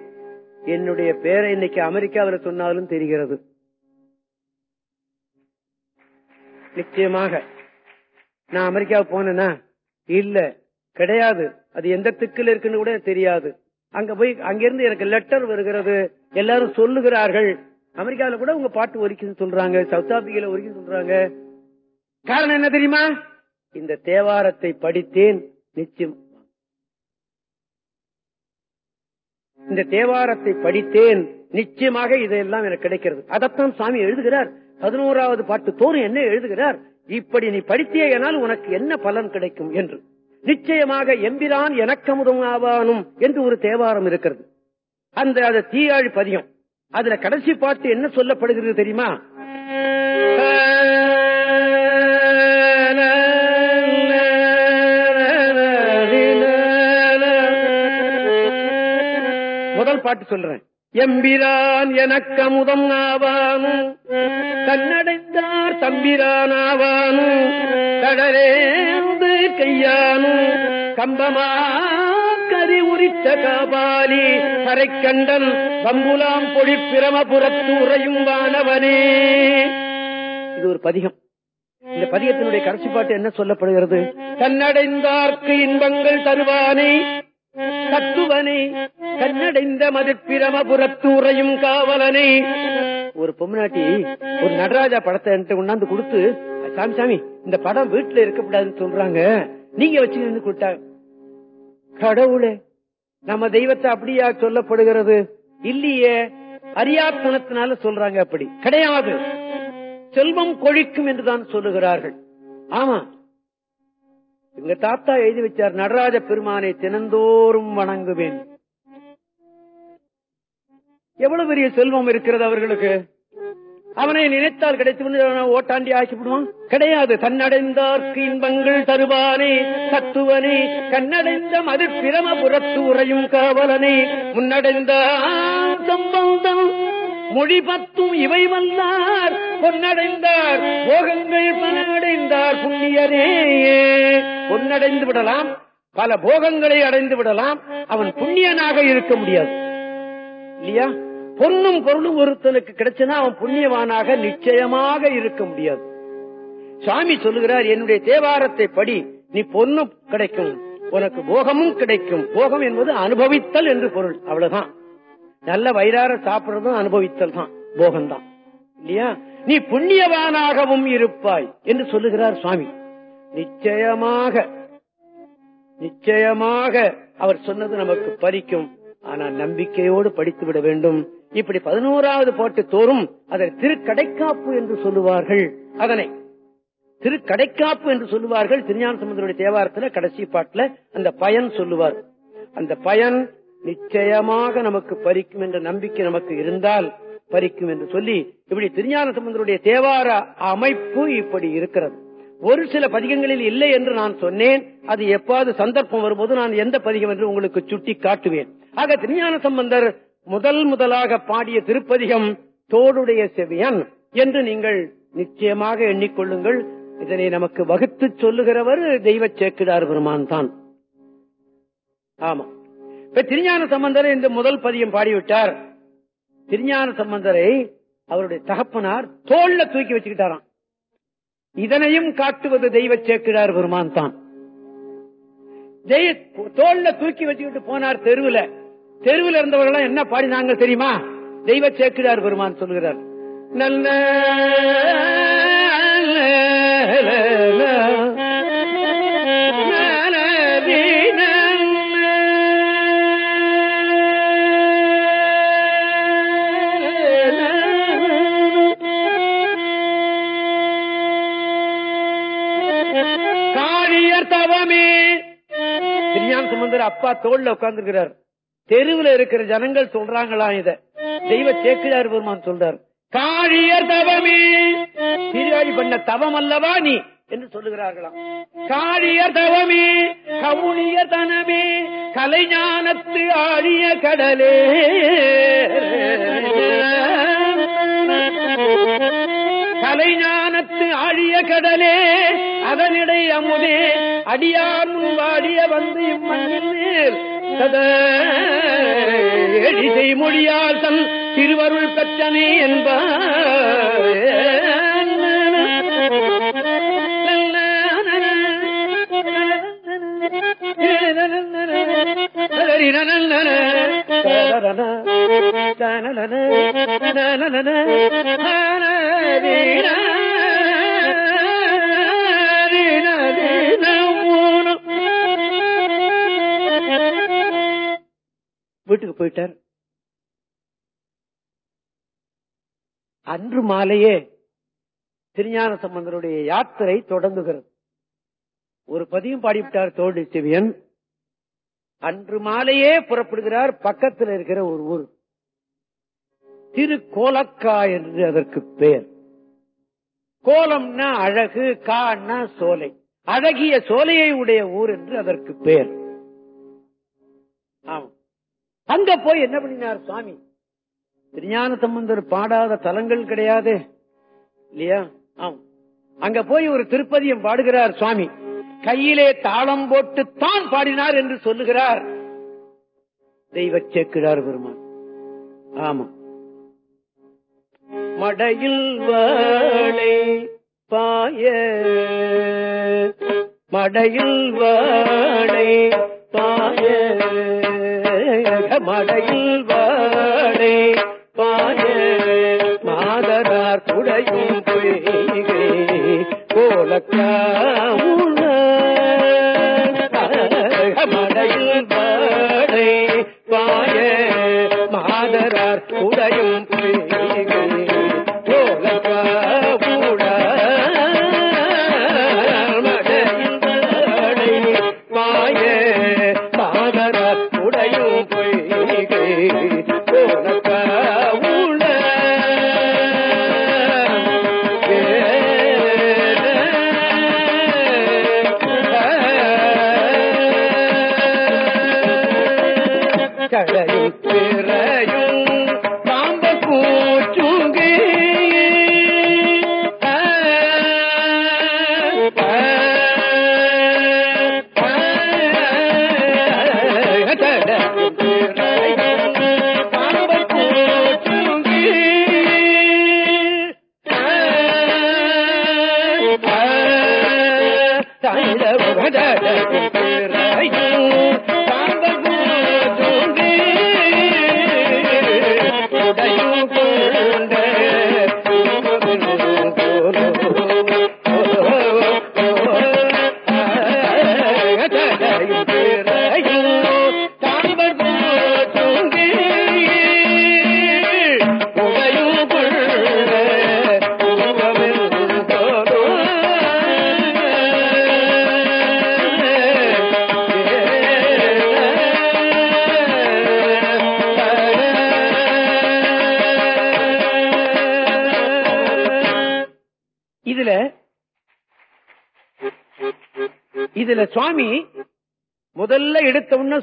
என்னுடைய பேரை இன்னைக்கு அமெரிக்காவில் சொன்னாலும் தெரிகிறது. நிச்சயமாக நான் அமெரிக்காவுக்கு போனேன்னா இல்ல கிடையாது. அது எந்த திக்கில் இருக்குன்னு கூட தெரியாது. அங்க போய் அங்கிருந்து எனக்கு லெட்டர் வருகிறது. எல்லாரும் சொல்லுகிறார்கள். அமெரிக்காவில கூட உங்க பாட்டு ஒலிக்குன்னு சொல்றாங்க. சவுத் ஆப்பிரிக்கால ஒலிக்குன்னு சொல்றாங்க. காரணம் என்ன தெரியுமா? இந்த தேவாரத்தை படித்தேன். நிச்சயம் இந்த தேவாரத்தை படித்தேன் நிச்சயமாக இதெல்லாம் எனக்கு கிடைக்கிறது. அதைத்தான் சாமி எழுதுகிறார். பதினோராவது பாட்டு தோறும் என்ன எழுதுகிறார்? இப்படி நீ படித்தேனால் உனக்கு என்ன பலன் கிடைக்கும் என்று. நிச்சயமாக எம்பிரான் எனக்கமுதம் ஆவானும் என்று ஒரு தேவாரம் இருக்கிறது. அந்த அது தீயாழி பதியம் அதுல கடைசி பாட்டு என்ன சொல்லப்படுகிறது தெரியுமா? முதல் பாட்டு சொல்றேன். எம்பிரான் எனக்கு அமுதம் ஆவானும் கண்ணடைந்தார் தம்பிரான் ஆவானும் கடலேந்து கையானும் கம்பமா கரி உரித்த காபாலி. கரைக்கண்டன் பம்புலாம் பொடி பிரமபுரத்து உறையும் வானவனே. இது ஒரு பதிகம். இந்த பதிகத்தினுடைய கடைசி பாட்டு என்ன சொல்லப்படுகிறது? கண்ணடைந்தார்க்கு இன்பங்கள் தருவானே. தத்துவனை கண்ணடைந்த மதிப்பிரமபுரத்து உறையும் காவலனை. ஒரு பொம்னாட்டி ஒரு நடராஜா படத்தை கொண்டாந்து கொடுத்து சாமி சாமி இந்த படம் வீட்டுல இருக்கக்கூடாதுன்னு சொல்றாங்க. நீங்க வச்சு கொடுத்தா கடவுளே நம்ம தெய்வத்தை அப்படியா சொல்லப்படுகிறது? இல்லையே அரியாத்தனத்தினால சொல்றாங்க அப்படி. கிடையாது. செல்வம் கொழிக்கும் என்றுதான் சொல்லுகிறார்கள். ஆமா எங்க தாத்தா எழுதி வச்சார் நடராஜ பெருமானை தினந்தோறும் வணங்குவேன். எவ்வளவு பெரிய செல்வம் இருக்கிறது அவர்களுக்கு? அவனை நினைத்தால் கிடைத்து ஓட்டாண்டி ஆக்கிவிடுவான் கிடையாது. தன்னடைந்தார்க்கு இன்பங்கள் தருவானே தத்துவனே. கண்ணடைந்த மது பிரமபுரத்து உரையும் காவலனே. முன்னடைந்த சம்பந்தம் மொழி பத்தும் இவை வந்தார் பொன்னடைந்தார் போகங்கள் பல அடைந்தார் புண்ணியரே பொன்னடைந்து விடலாம் பல போகங்களை அடைந்து விடலாம் அவன் புண்ணியனாக இருக்க முடியாது. இல்லையா? பொன்னும் பொருளும் ஒருத்தனுக்கு கிடைச்சுன்னா அவன் புண்ணியவானாக நிச்சயமாக இருக்க முடியாது. சாமி சொல்லுகிறார் என்னுடைய தேவாரத்தை படி நீ பொண்ணும் கிடைக்கும் உனக்கு போகமும் கிடைக்கும். போகம் என்பது அனுபவித்தல் என்று பொருள். அவ்வளவுதான். நல்ல வயிறார சாப்பிடுறதும் அனுபவித்தல் தான் போகம்தான். இல்லையா? நீ புண்ணியவானாகவும் இருப்பாய் என்று சொல்லுகிறார் சுவாமி. நிச்சயமாக நிச்சயமாக அவர் சொன்னது நமக்கு பறிக்கும் ஆனா நம்பிக்கையோடு படித்து விட வேண்டும். இப்படி பதினோராவது பாட்டு தோறும் அதை திருக்கடைக்காப்பு என்று சொல்லுவார்கள். அதனை திருக்கடைக்காப்பு என்று சொல்லுவார்கள். திருஞான சமுதருடைய தேவாரத்துல கடைசி பாட்டுல அந்த பயன் சொல்லுவார். அந்த பயன் நிச்சயமாக நமக்கு பறிக்கும் என்ற நம்பிக்கை நமக்கு இருந்தால் பறிக்கும் என்று சொல்லி இப்படி திருஞான சம்பந்தருடைய தேவார அமைப்பு இப்படி இருக்கிறது. ஒரு சில பதிகங்களில் இல்லை என்று நான் சொன்னேன். அது எப்பாவது சந்தர்ப்பம் வரும்போது நான் எந்த பதிகம் என்று உங்களுக்கு சுட்டி காட்டுவேன். ஆக திருஞான சம்பந்தர் முதல் முதலாக பாடிய திருப்பதிகம் தோடுடைய செவியன் என்று நீங்கள் நிச்சயமாக எண்ணிக்கொள்ளுங்கள். இதனை நமக்கு வகுத்து சொல்லுகிறவர் தெய்வ சேக்கிடார் பெருமான் தான் ஆமா இப்ப திருஞான சம்பந்தரை இந்த முதல் பதியம் பாடிவிட்டார். திருஞான சம்பந்தரை அவருடைய தகப்பனார் தோல்ல தூக்கி வச்சுக்கிட்டாராம். இதனையும் காட்டுவது தெய்வ சேக்கிடார் பெருமான் தான். தோல்ல தூக்கி வச்சுக்கிட்டு போனார் தெருவில். தெருவில் இருந்தவர்கள் என்ன பாடினாங்க தெரியுமா? தெய்வ சேக்கிடார் பெருமான் சொல்கிறார் நல்ல திருஞான சுமந்தர் அப்பா தோல்ல உட்கார்ந்துருக்கிறார். தெருவில் இருக்கிற ஜனங்கள் சொல்றாங்களாம் இத? தெய்வ சேக்கிழார் பெருமான் சொல்றார். காழியர் தவமே திருவாடி பண்ண தவம் அல்லவா நீ? என்று சொல்லுகிறார்களாம். காழியர் தவமே கவுனிய தனமே கலைஞானத்து ஆழிய கடலே. கலைஞானத்து ஆழிய கடலே. அதனிடை அமுதே அடியார் வாடிய வந்து இம்மண்ணில் மேல் மொழியால் தன் திருவருள் பெற்றனே என்பார். வீட்டுக்கு போயிட்டார். அன்று மாலையே திருஞான சம்பந்தருடைய யாத்திரை தொடங்குகிறது. ஒரு பதியும் பாடிவிட்டார் தோல்வி செவியன். அன்று மாலையே புறப்படுகிறார் பக்கத்தில் இருக்கிற ஒரு ஊர். திரு கோலக்கா என்று அதற்கு பெயர். கோலம்னா அழகு கான்னா சோலை. அழகிய சோலையை உடைய ஊர் என்று அதற்கு பெயர். ஆமா. அங்க போய் என்ன பண்ணினார் சுவாமி? திருஞான சம்பந்தர் பாடாத தலங்கள் கிடையாது. இல்லையா? ஆம். அங்க போய் ஒரு திருப்பதியம் பாடுகிறார் சுவாமி. கையிலே தாளம் போட்டு தான் பாடினார் என்று சொல்லுகிறார். தெய்வ சேக்கிடார் பெருமான். ஆமா மடையில் வாழை பாய. மடையில் வாழை பாய. மடையில் வாழை பாய மாதரார் குடையும் பொய்கை கோலக்காவுள்ள மடையில் வாழை பாய மாதரார் குடையும் பொய்கை.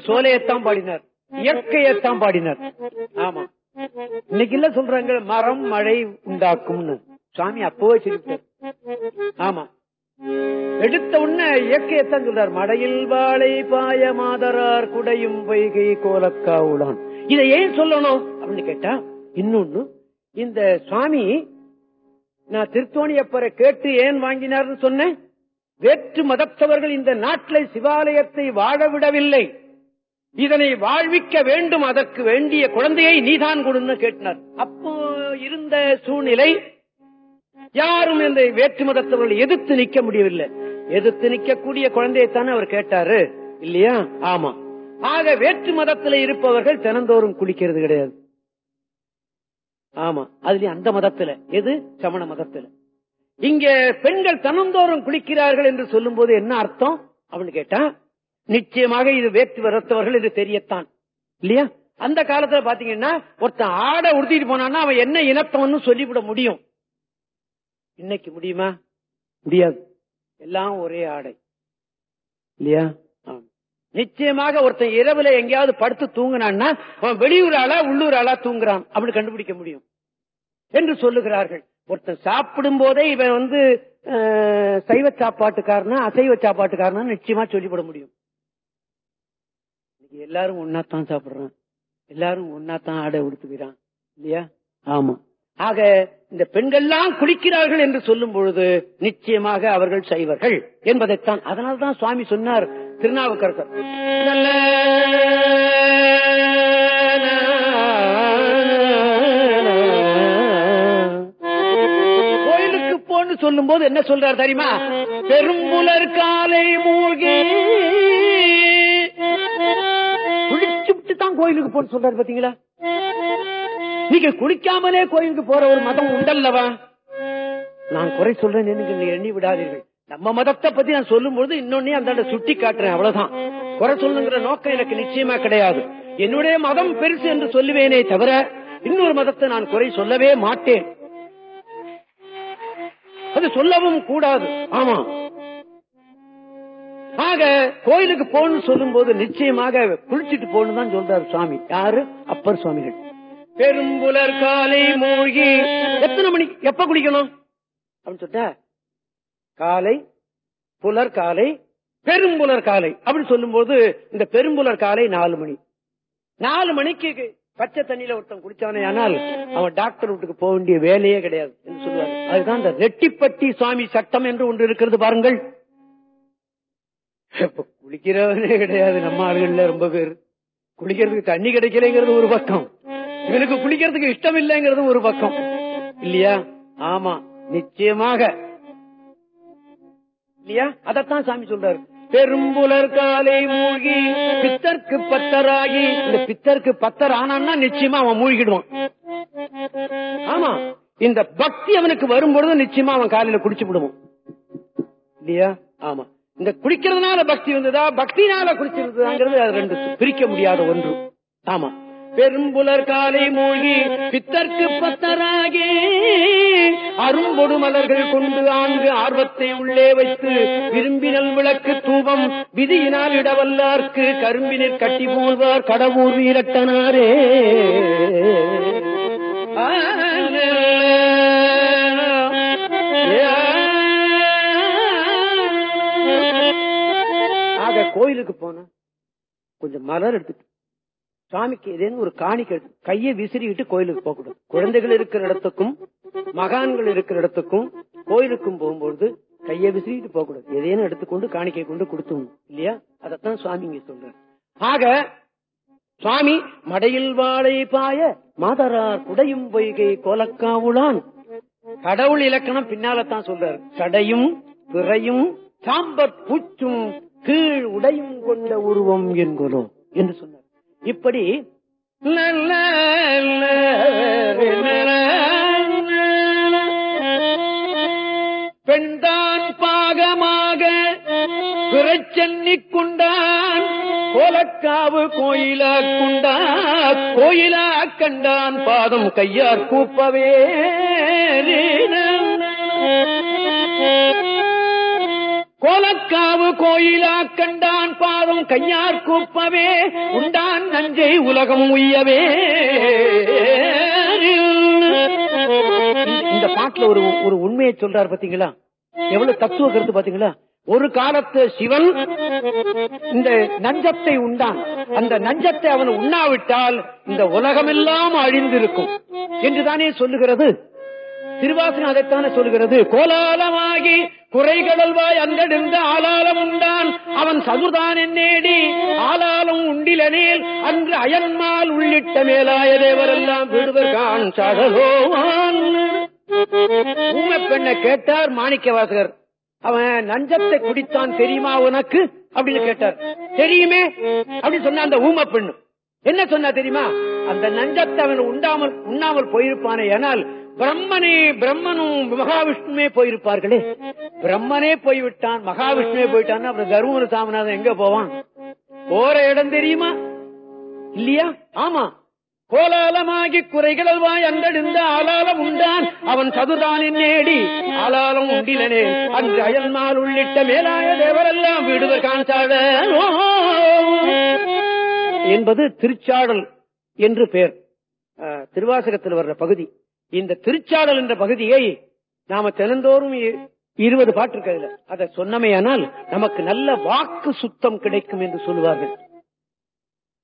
சோலையத்தான் பாடினார். இயற்கையத்தான் பாடினார். ஆமா. இன்னைக்கு இல்ல சொல்றாங்க? மரம் மழை உண்டாக்கும்னு. சுவாமி அப்பவே சொல்லிட்டார் ஆமா. எடுத்த உடனே இயற்கையத்தான் சொல்றார். மடையில் வாழை பாய மாதரார் குடையும் வைகை கோலக்காவுளான் இதை ஏன் சொல்லணும்? அப்படின்னு கேட்டா இன்னொன்னு இந்த சுவாமி நான் திருத்தோணியப்பரை கேட்டு ஏன் வாங்கினார்னு சொன்னேன்? வேற்று மதத்தவர்கள் இந்த நாட்டில் சிவாலயத்தை வாழ விடவில்லை. இதனை வாழ்விக்க வேண்டும் அதற்கு வேண்டிய குழந்தையை நீதான் கொடுன்னு கேட்டனர் அப்போ இருந்த சூழ்நிலை யாரும் இந்த வேற்று மதத்தவர்கள் எதிர்த்து நிக்க முடியவில்லை. எதிர்த்து நிக்கக்கூடிய குழந்தையைத்தானே அவர் கேட்டாரு. இல்லையா? ஆமா. ஆக வேற்று மதத்துல இருப்பவர்கள் தினந்தோறும் குளிக்கிறது கிடையாது. ஆமா. அதுலயும் அந்த மதத்துல. எது? சமண மதத்துல. இங்க பெண்கள் தனந்தோறும் குளிக்கிறார்கள் என்று சொல்லும் போது என்ன அர்த்தம்? அப்படின்னு கேட்டா நிச்சயமாக இது வேற்று வரத்தவர்கள் என்று தெரியத்தான். இல்லையா? அந்த காலத்துல பாத்தீங்கன்னா ஒருத்தன் ஆடை உடுத்திட்டு போனான்னா அவன் என்ன இனத்தவன்னு சொல்லிவிட முடியும். இன்னைக்கு முடியுமா? முடியாது. எல்லாம் ஒரே ஆடை. இல்லையா? நிச்சயமாக ஒருத்தன் இரவுல எங்கேயாவது படுத்து தூங்கினான்னா அவன் வெளியூர் ஆளா உள்ளூர் ஆளா தூங்குறான். அப்படி கண்டுபிடிக்க முடியும். என்று சொல்லுகிறார்கள். ஒருத்தன் சாப்பிடும் போதே இவன் வந்து சைவ சாப்பாட்டுக்காரனா அசைவ சாப்பாட்டுக்காரனா நிச்சயமா சொல்லிவிட முடியும். எல்லாரும் ஒன்னாத்தான் சாப்பிடுறான் எல்லாரும் ஒன்னாத்தான் ஆடை உடுத்துக்கிறான் இல்லையா? ஆமா. ஆக இந்த பெண்கள்லாம் குளிக்கிறார்கள் என்று சொல்லும் பொழுது நிச்சயமாக அவர்கள் சைவர்கள் என்பதைத்தான். அதனால்தான் சுவாமி சொன்னார் திருநாவுக்கரசர். கோயிலுக்கு போன்னு சொல்லும் போது என்ன சொல்றார் தெரியுமா? பெரும்புலர் காலை மூழ்கி கோயிலுக்கு போன்னு சொல்றாரு பாத்தீங்களா? நீங்க குளிக்காமலே கோயிலுக்கு போற ஒரு மதம் உண்டல்லவா? நான் குறை சொல்றேன் எண்ணி விடாதீர்கள். நம்ம மதத்தை பத்தி நான் சொல்லும் பொழுது இன்னொன்னே அந்த சுட்டி காட்டுறேன் அவ்வளவுதான். குறை சொல்லுங்கிற நோக்கம் எனக்கு நிச்சயமா கிடையாது. என்னுடைய மதம் பெருசு என்று சொல்லுவேனே தவிர இன்னொரு மதத்தை நான் குறை சொல்லவே மாட்டேன். அது சொல்லவும் கூடாது. ஆமா. ஆக கோயிலுக்கு போகணும்னு சொல்லும் போது நிச்சயமாக குளிச்சிட்டு போகணும் தான் சொல்றாரு சுவாமி. யாரு? அப்பர் சுவாமிகள். பெரும்புலர் காலை மூழ்கி. எத்தனை மணிக்கு எப்ப குளிக்கணும்? அப்படின்னு சொல்லிட்டா காலை புலர் காலை பெரும்புலர் காலை. அப்படின்னு சொல்லும்போது இந்த பெரும்புலர் காலை நாலு மணி. நாலு மணிக்கு பச்சை தண்ணியில ஒருத்தன் குடிச்சானே ஆனால் அவன் டாக்டர் வீட்டுக்கு போக வேண்டிய வேலையே கிடையாது என்று சொல்லுவாங்க அதுதான் இந்த ரெட்டிப்பட்டி சுவாமி சட்டம் என்று ஒன்று இருக்கிறது பாருங்கள். இப்ப குளிக்கிறவனே கிடையாது. நம்ம ஆளுகள்ல ரொம்ப பேர். குளிக்கிறதுக்கு தண்ணி கிடைக்கலைங்கிறது ஒரு பக்கம். இவனுக்கு குளிக்கிறதுக்கு இஷ்டம் இல்லைங்கிறது ஒரு பக்கம். இல்லையா? ஆமா. நிச்சயமாக. இல்லையா? அதத்தான் சாமி சொல்றாரு. பெரும்புலர் காலை மூழ்கி பித்தர்க்கு பத்தராகி. இந்த பித்தர்க்கு பத்தர் ஆனான்னா நிச்சயமா அவன் மூழ்கிடுவான். ஆமா. இந்த பக்தி அவனுக்கு வரும்பொழுது நிச்சயமா அவன் காலையில குடிச்சு விடுவான். இல்லையா? ஆமா. இந்த குடிக்கிறதுனால பக்தி வந்ததா? பக்தினால குடிச்சிருந்ததாங்கிறது அது ரெண்டு பிரிக்க முடியாத ஒன்று. ஆமா. பெரும்புலர் காலை மூழ்கி பித்தர்க்கு பத்தராகே அரும்பொடு மலர்கள் கொண்டு ஆண்டு ஆர்வத்தை உள்ளே வைத்து விரும்பினல் விளக்கு தூபம் விதியினால் இடவல்லார்க்கு கரும்பினர் கட்டி போல்வார் கடவுர் வீரட்டனாரே கோயிலுக்கு போனேன். கொஞ்சம் மலர் எடுத்துட்டு. சாமிக்கு ஏதேனும் ஒரு காணிக்கை எடுத்து கையை விசிறிட்டு கோயிலுக்கு போகக்கூடாது. குழந்தைகள் இருக்கிற இடத்துக்கும் மகான்கள் இருக்கிற இடத்துக்கும் கோயிலுக்கும் போகும்போது கையை விசிறிட்டு போகக்கூடாது. எதேன்னு எடுத்துக்கொண்டு காணிக்கை கொண்டு கொடுத்தோம் இல்லையா? அதத்தான் சுவாமி இங்க ஆக சுவாமி மடையில் வாழை பாய மாதரார் குடையும் பொய்கை கோலக்காவுளான். கடவுள் இலக்கணம் பின்னாலத்தான் சொல்றாரு. கடையும் பிறையும் சாம்பற் பூச்சும் கீழ் உடையும் கொண்ட உருவம் என்கிறோம் என்று சொன்னார். இப்படி பெண்தான் பாகமாக பிரச்சன்னி கொண்டான் கோலக்காவு கோயிலா கொண்டா கோயிலா கண்டான் பாதம் கையார் கூப்பவே கோலக்காவு கோயிலா கண்டான் பாதம் கையார் கூப்பவே உண்டான் நஞ்சை உலகம் உய்யவே. இந்த பாட்டுல ஒரு ஒரு உண்மையை சொல்றாரு பாத்தீங்களா? எவ்வளவு தத்துவ கருத்து பாத்தீங்களா? ஒரு காலத்து சிவன் இந்த நஞ்சத்தை உண்டான். அந்த நஞ்சத்தை அவன் உண்ணாவிட்டால் இந்த உலகமெல்லாம் அழிந்திருக்கும். என்றுதானே சொல்லுகிறது? திருவாசனம் அதைத்தானே சொல்கிறது. கோலாலமாகி குறைகடல்வாய் அந்தடிந்த ஆலாலம் உண்டான். அவன் சதுர்தான் என்னேடி ஆளாலம் உண்டிலனேல் அன்று அயன்மால் உள்ளிட்ட மேலாய தேவரெல்லாம் விடுவர் கான் சடலோவான் ஊமை பெண்ணை கேட்டார் மாணிக்க வாசகர் அவன் நஞ்சத்தை குடித்தான் தெரியுமா உனக்கு? அப்படின்னு கேட்டார். தெரியுமே அப்படின்னு சொன்ன அந்த ஊமை பெண்ணு. என்ன சொன்னா தெரியுமா? அந்த நஞ்சத்தை அவன் உண்டாமல் உண்ணாமல் போயிருப்பானே ஏனால் பிரம்மனே பிரம்மனும் மகாவிஷ்ணுமே போயிருப்பார்களே. பிரம்மனே போய்விட்டான் மகாவிஷ்ணுவே போயிட்டான் அப்புறம் தருமபுர சாமிநாதன் எங்க போவான்? போற இடம் தெரியுமா? இல்லையா? ஆமா. கோலாலமாகி அல்வாய் அந்தடிந்த ஆலாலம் உண்டான். அவன் சதுதானின் நேடி ஆலாலம் உண்டிலனே. அன்று அயல்மால் உள்ளிட்ட மேலாய தேவரெல்லாம் வீடுவர் காண்சாட என்பது திருச்சாடல் என்று பெயர் திருவாசகத்தில் வர்ற பகுதி. இந்த திருச்சாடல் என்ற பகுதியை நாம தினந்தோறும் இருபது பாட்டு இருக்கு அதை சொன்னமையானால் நமக்கு நல்ல வாக்கு சுத்தம் கிடைக்கும் என்று சொல்லுவார்கள்.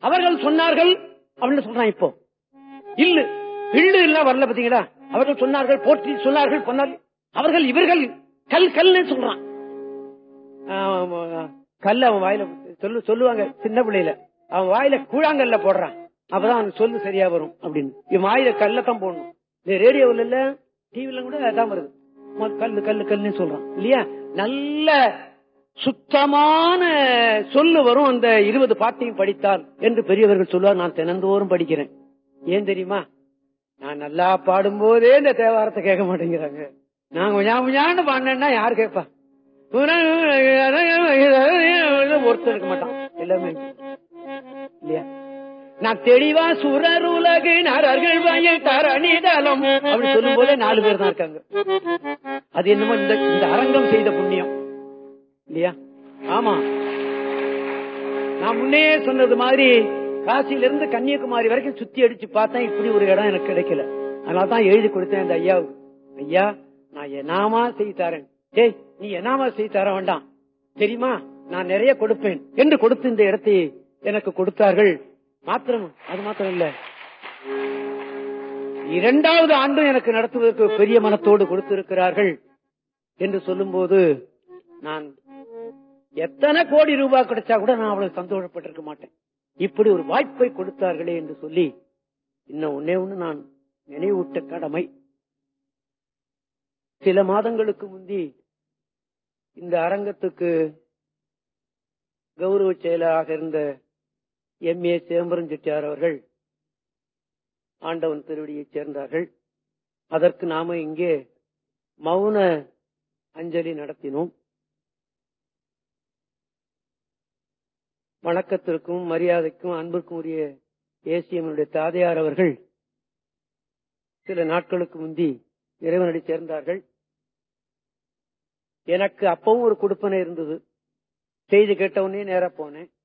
அவர்கள் சொன்னார்கள் அப்படின்னு சொல்றான் இப்போ. இல்லு. இல்லு இல்ல வரல பாத்தீங்களா அவர்கள் சொன்னார்கள் போற்றி சொன்னார்கள் சொன்னார்கள் அவர்கள் இவர்கள் கல் கல்னு சொல்றான். கல் அவன் வாயில சொல்லு சொல்லுவாங்க சின்ன பிள்ளையில. அவன் வாயில கூழாங்கல்ல போடுறான். அப்பதான் அவனுக்கு சொல்லு சரியா வரும் அப்படின்னு. இவன் வாயில கல்லத்தான் போடணும். ரேடியோவில் இல்ல டிவில கூட அதான் வருது. கல்லு கல்லு கல்லுன்னு சொல்றான். இல்லையா? நல்ல சுத்தமான சொல்லு வரும் அந்த இருபது பாட்டையும் படித்தால் என்று பெரியவர்கள் சொல்லுவார். நான் தினந்தோறும் படிக்கிறேன். ஏன் தெரியுமா? நான் நல்லா பாடும் போதே இந்த தேவாரத்தை கேட்க மாட்டேங்கிறாங்க. நாங்க ஞாபகம் பாடினா யாரு கேட்பா? ஒருத்தர் இருக்க மாட்டான். எல்லாமே. இல்லையா? நான் தெளிவா சுரர் உலகு நரர்கள் வயல் தரணிதலம் அப்படின்னு சொல்லும் போதே நாலு பேர் தான் இருக்காங்க. அது என்னமோ இந்த இந்த அரங்கம் செய்த புண்ணியம். இல்லையா? ஆமா. நான் முன்னே சொன்னது மாதிரி காசியில இருந்து கன்னியாகுமரி வரைக்கும் சுத்தி அடிச்சு பார்த்தேன் இப்படி ஒரு இடம் எனக்கு கிடைக்கல. அதனாலதான் எழுதி கொடுத்தேன் இந்த ஐயாவுக்கு. ஐயா நான் என்னாமா செய்து தரேன். டேய் நீ என்னாமா செய்து தர வேண்டாம். தெரியுமா? நான் நிறைய கொடுப்பேன். என்று கொடுத்து இந்த இடத்தை எனக்கு கொடுத்தார்கள். மாத்திரம் அது மாத்திரம் இல்ல. இரண்டாவது ஆண்டு எனக்கு நடத்துவதற்கு பெரிய மனத்தோடு கொடுத்திருக்கிறார்கள் என்று சொல்லும்போது நான் எத்தனை கோடி ரூபாய் கிடைச்சா கூட நான் அவ்வளவு சந்தோஷப்பட்டிருக்க மாட்டேன். இப்படி ஒரு வாய்ப்பை கொடுத்தார்களே என்று சொல்லி இன்னும் ஒன்னே ஒண்ணு நான் நினைவூட்ட கடமை. சில மாதங்களுக்கு முந்தி இந்த அரங்கத்துக்கு கௌரவ செயலராக இருந்த எம். ஏ. சிதம்பரம் செட்டியார் அவர்கள் ஆண்டவன் திருவடியைச் சேர்ந்தார்கள். அதற்கு நாம இங்கே மௌன அஞ்சலி நடத்தினோம். வணக்கத்திற்கும் மரியாதைக்கும் அன்பிற்கும் உரிய ஏசியமனுடைய தாதையார் அவர்கள் சில நாட்களுக்கு முந்தி இறைவனடி சேர்ந்தார்கள். எனக்கு அப்பவும் ஒரு குடுப்பனை இருந்தது. செய்தி கேட்டவுடனே நேரா போனேன்.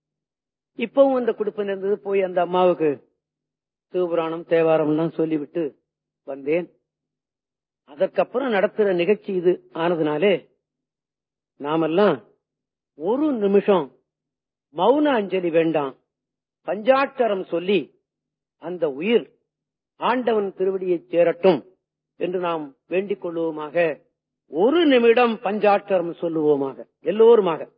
இப்பவும் அந்த குடும்பம் இருந்தது போய் அந்த அம்மாவுக்கு சிவபுராணம் தேவாரம் எல்லாம் சொல்லிவிட்டு வந்தேன். அதற்கப்புறம் நடத்துற நிகழ்ச்சி இது ஆனதுனாலே நாமெல்லாம் ஒரு நிமிஷம் மௌன அஞ்சலி வேண்டாம் பஞ்சாட்சரம் சொல்லி அந்த உயிர் ஆண்டவன் திருவடியை சேரட்டும் என்று நாம் வேண்டிக் கொள்வோமாக. ஒரு நிமிடம் பஞ்சாட்சரம் சொல்லுவோமாக எல்லோருமாக.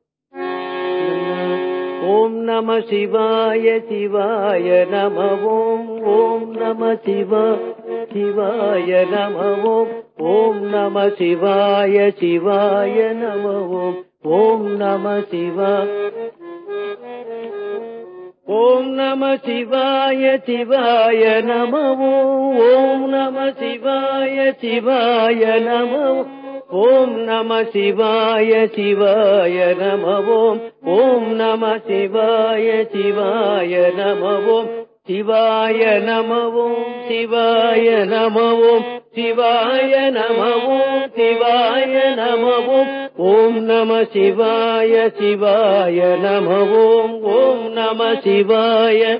ॐ नम शिवाय शिवाय नम ॐ ॐ नम शिव शिवाय नम ॐ ॐ नम शिवाय शिवाय नम ॐ ॐ नम शिव। ॐ नम शिवाय शिवाय नम ॐ नम शिवाय शिवाय नम ॐ नम शिवाय शिवाय नम ॐ। ॐ नम शिवाय शिवाय नम ॐ। शिवाय नम ॐ शिवाय नम ॐ। शिवाय नम ॐ शिवाय नम ॐ। ॐ नम शिवाय शय नमोो ॐ नम शिवाय।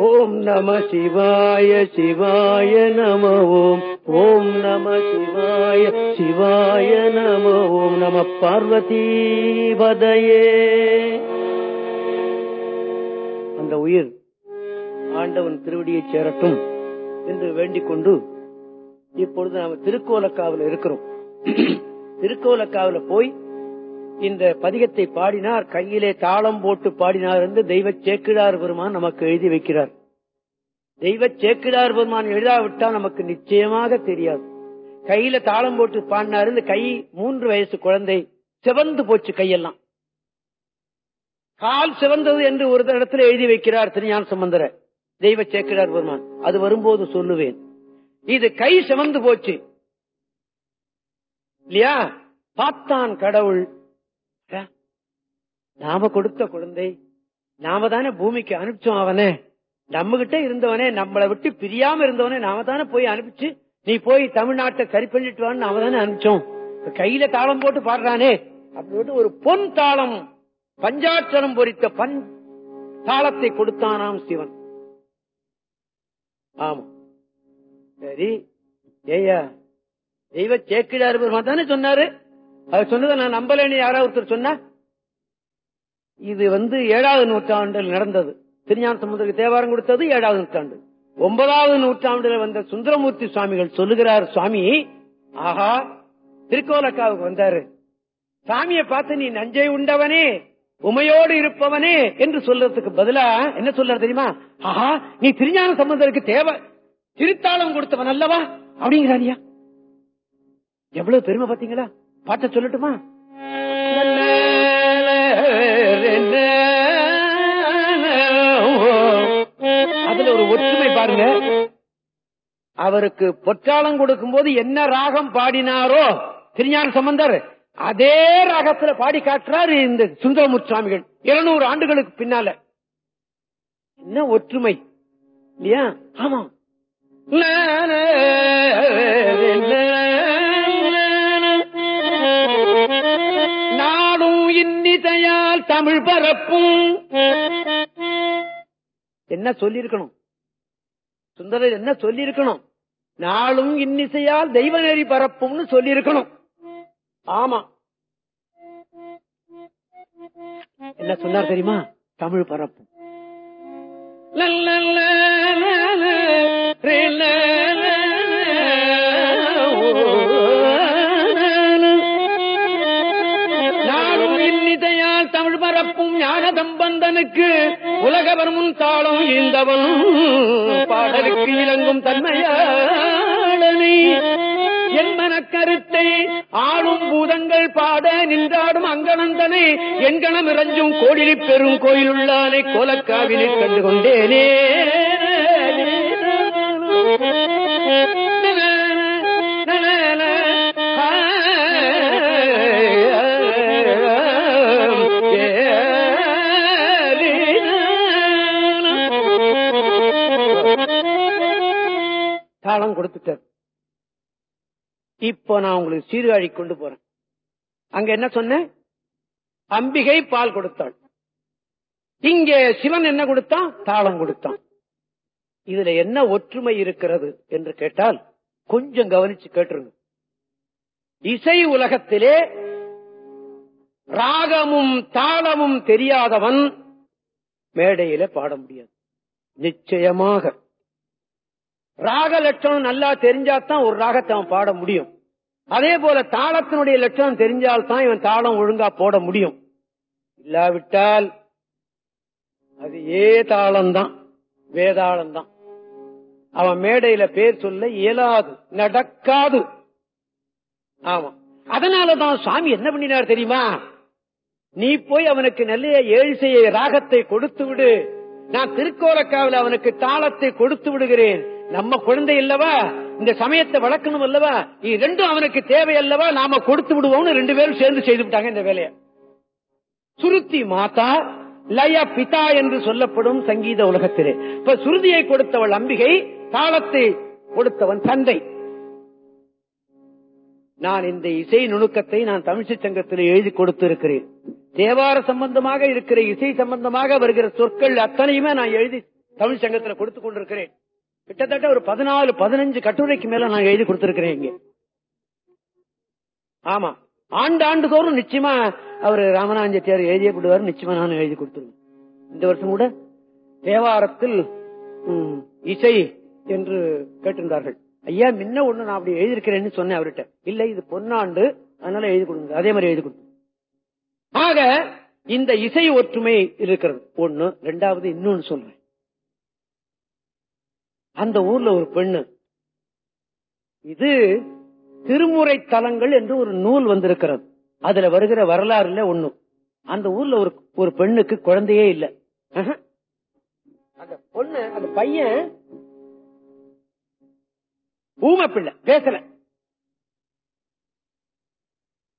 ஓம் நம சிவாய சிவாய நம ஓம். ஓம் நம சிவாய சிவாய நம ஓம். நம பார்வதி பதையே அந்த உயிர் ஆண்டவன் திருவடியை சேரட்டும் என்று வேண்டிக் கொண்டு இப்பொழுது நாம் திருக்கோலக்காவில் இருக்கிறோம். திருக்கோலக்காவில் போய் இந்த பதிகத்தை பாடினார் கையிலே தாளம் போட்டு பாடினார் என்று தெய்வ சேக்கிழார் பெருமான் நமக்கு எழுதி வைக்கிறார். தெய்வ சேக்கிழார் பெருமான் எழுதாவிட்டால் நமக்கு நிச்சயமாக தெரியாது. கையில தாளம் போட்டு பாடினார் இந்த கை மூன்று வயசு குழந்தை சிவந்து போச்சு கையெல்லாம். கால் சிவந்தது என்று ஒரு இடத்துல எழுதி வைக்கிறார் திருஞான சம்பந்தர தெய்வ சேக்கிழார் பெருமான். அது வரும்போது சொல்லுவேன். இது கை சிவந்து போச்சு. இல்லையா? பார்த்தான் கடவுள் நாம கொடுத்த குழந்தை நாம தானே பூமிக்கு அனுப்பிச்சோம் அவனே. நம்ம கிட்ட இருந்தவனே நம்மளை விட்டு பிரியாம இருந்தவனே நாம தானே போய் அனுப்பிச்சு நீ போய் தமிழ்நாட்டை சரி பண்ணிட்டு வான்னு நாம தானே அனுப்பிச்சோம். கையில தாளம் போட்டு பாடுறானே. அப்படின்னு ஒரு பொன் தாளம் பஞ்சாட்சரம் பொறித்த பன் தாளத்தை கொடுத்தானாம் சிவன். ஆமா. சரி ஏயா தெய்வ சேக்கிடார் தானே சொன்னாரு? அவர் சொன்னதை நான் நம்பலன்னு யாராவது ஒருத்தர் சொன்னா இது வந்து ஏழாவது நூற்றாண்டில் நடந்தது. திருஞான சமுதிரக்கு தேவாரம் கொடுத்தது ஏழாவது நூற்றாண்டு. ஒன்பதாவது நூற்றாண்டில் வந்த சுந்தரமூர்த்தி சுவாமிகள் சொல்லுகிறார் சுவாமி ஆஹா திருக்கோலக்காவுக்கு வந்தாரு. சாமியை பார்த்து நீ நஞ்சை உண்டவனே உமையோடு இருப்பவனே என்று சொல்றதுக்கு பதிலா என்ன சொல்ற தெரியுமா? ஆஹா நீ திருஞான சம்பந்தருக்கு தேவை திருத்தாளம் கொடுத்தவன் அல்லவா? அப்படிங்கிறானியா எவ்வளவு பெருமை பாத்தீங்களா பாட்ட சொல்லட்டுமா? அதுல ஒரு ஒற்றுமை பாருங்க. அவருக்கு பொற்றாலம் கொடுக்கும் போது என்ன ராகம் பாடினாரோ திருஞான சம்பந்தர் அதே ராகத்துல பாடி காட்டுறாரு இந்த சுந்தரமுத்து சுவாமிகள். இருநூறு ஆண்டுகளுக்கு பின்னால. என்ன ஒற்றுமை? இல்லையா? ஆமா. நாடும் இன்னிசையால் தமிழ் பரப்பும். என்ன சொல்லிருக்கணும் சுந்தரர் என்ன சொல்லிருக்கணும் நாளும் இன்னிசையால் தெய்வ நெறி பரப்பும்னு சொல்லிருக்கணும் ஆமா. என்ன சொன்னார் தெரியுமா? தமிழ் பரப்பும். நாளும் இன்னிசையால் தமிழ் பரப்பும் ஞானதம்பந்தனுக்கு உலகவர் முன் தாளம் ஈந்தவன் பாடலுக்கு இறங்கும் தன்மையாளனை. என் மனக்கருத்தை ஆளும் பூதங்கள் பாட நின்றாடும் அங்கனந்தனை. எண்கணம் இறஞ்சும் கோடிலி பெரும் கோயிலுள்ளானை கோலக்காவினை கண்டு கொண்டேனே தாளம் கொடுத்துட்டார் இப்போ நான் உங்களுக்கு சீர்காழி கொண்டு போறேன். அங்க என்ன சொன்னேன் அம்பிகை பால் கொடுத்தாள். இங்கே சிவன் என்ன கொடுத்தான்? தாளம் கொடுத்தான். இதுல என்ன ஒற்றுமை இருக்கிறது என்று கேட்டால் கொஞ்சம் கவனிச்சு கேட்டுருங்க. இசை உலகத்திலே ராகமும் தாளமும் தெரியாதவன் மேடையில பாட முடியாது. நிச்சயமாக. ராக லட்சணம் நல்லா தெரிஞ்சாதான் ஒரு ராகத்தை அவன் பாட முடியும். அதே போல தாளத்தினுடைய லட்சணம் தெரிஞ்சால்தான் இவன் தாளம் ஒழுங்கா போட முடியும். இல்லாவிட்டால் அது ஏ தாளம்தான் வேதாளம்தான். அவன் மேடையில பேர் சொல்ல இயலாது நடக்காது. ஆமா. அதனாலதான் சுவாமி என்ன பண்ணினார் தெரியுமா? நீ போய் அவனுக்கு நல்ல ஏழ்சையை ராகத்தை கொடுத்து விடு. நான் திருக்கோலக்காவில் அவனுக்கு தாளத்தை கொடுத்து விடுகிறேன். நம்ம குழந்தை அல்லவா? இந்த சமயத்தை வளர்க்கணும் அல்லவா? இது ரெண்டும் அவனுக்கு தேவை அல்லவா? நாம கொடுத்து விடுவோம்னு ரெண்டு பேரும் சேர்ந்து செய்து விட்டாங்க இந்த வேலையை. சுருத்தி மாதா லய பிதா என்று சொல்லப்படும் சங்கீத உலகத்திலே. இப்ப சுருதியை கொடுத்தவள் அம்பிகை தாளத்தை கொடுத்தவன் தந்தை. நான் இந்த இசை நுணுக்கத்தை நான் தமிழ்ச்சி சங்கத்தில் எழுதி கொடுத்திருக்கிறேன். தேவார சம்பந்தமாக இருக்கிற இசை சம்பந்தமாக வருகிற சொற்கள் அத்தனையுமே நான் எழுதி தமிழ் சங்கத்தில் கொடுத்துக் கொண்டிருக்கிறேன். கிட்டத்தட்ட ஒரு பதினாலு பதினஞ்சு கட்டுரைக்கு மேல நான் எழுதி கொடுத்திருக்கிறேன் இங்க. ஆமா. ஆண்டு ஆண்டு தோறும் நிச்சயமா அவர் ராமநாதன் செட்டியார் எழுதிய கொடுவார் நிச்சயமா நான் எழுதி கொடுத்துருவேன். இந்த வருஷம் கூட தேவாரத்தில் இசை என்று கேட்டிருந்தார்கள். ஐயா முன்ன ஒண்ணு நான் அப்படி எழுதியிருக்கிறேன்னு சொன்னேன் அவர்கிட்ட. இல்ல இது பொன்னாண்டு அதனால எழுதி கொடுங்க. அதே மாதிரி எழுதி கொடுங்க. ஆக இந்த இசை ஒற்றுமை இருக்கிறது. ஒண்ணு. ரெண்டாவது இன்னொன்னு சொல்றேன். அந்த ஊர்ல ஒரு பெண்ணு. இது திருமுறை தலங்கள் என்று ஒரு நூல் வந்திருக்கிறது. அதுல வருகிற வரலாறுல ஒண்ணு. அந்த ஊர்ல ஒரு ஒரு பெண்ணுக்கு குழந்தையே இல்ல. அந்த பொண்ணு அந்த பையன் ஊமை பிள்ளை பேசல.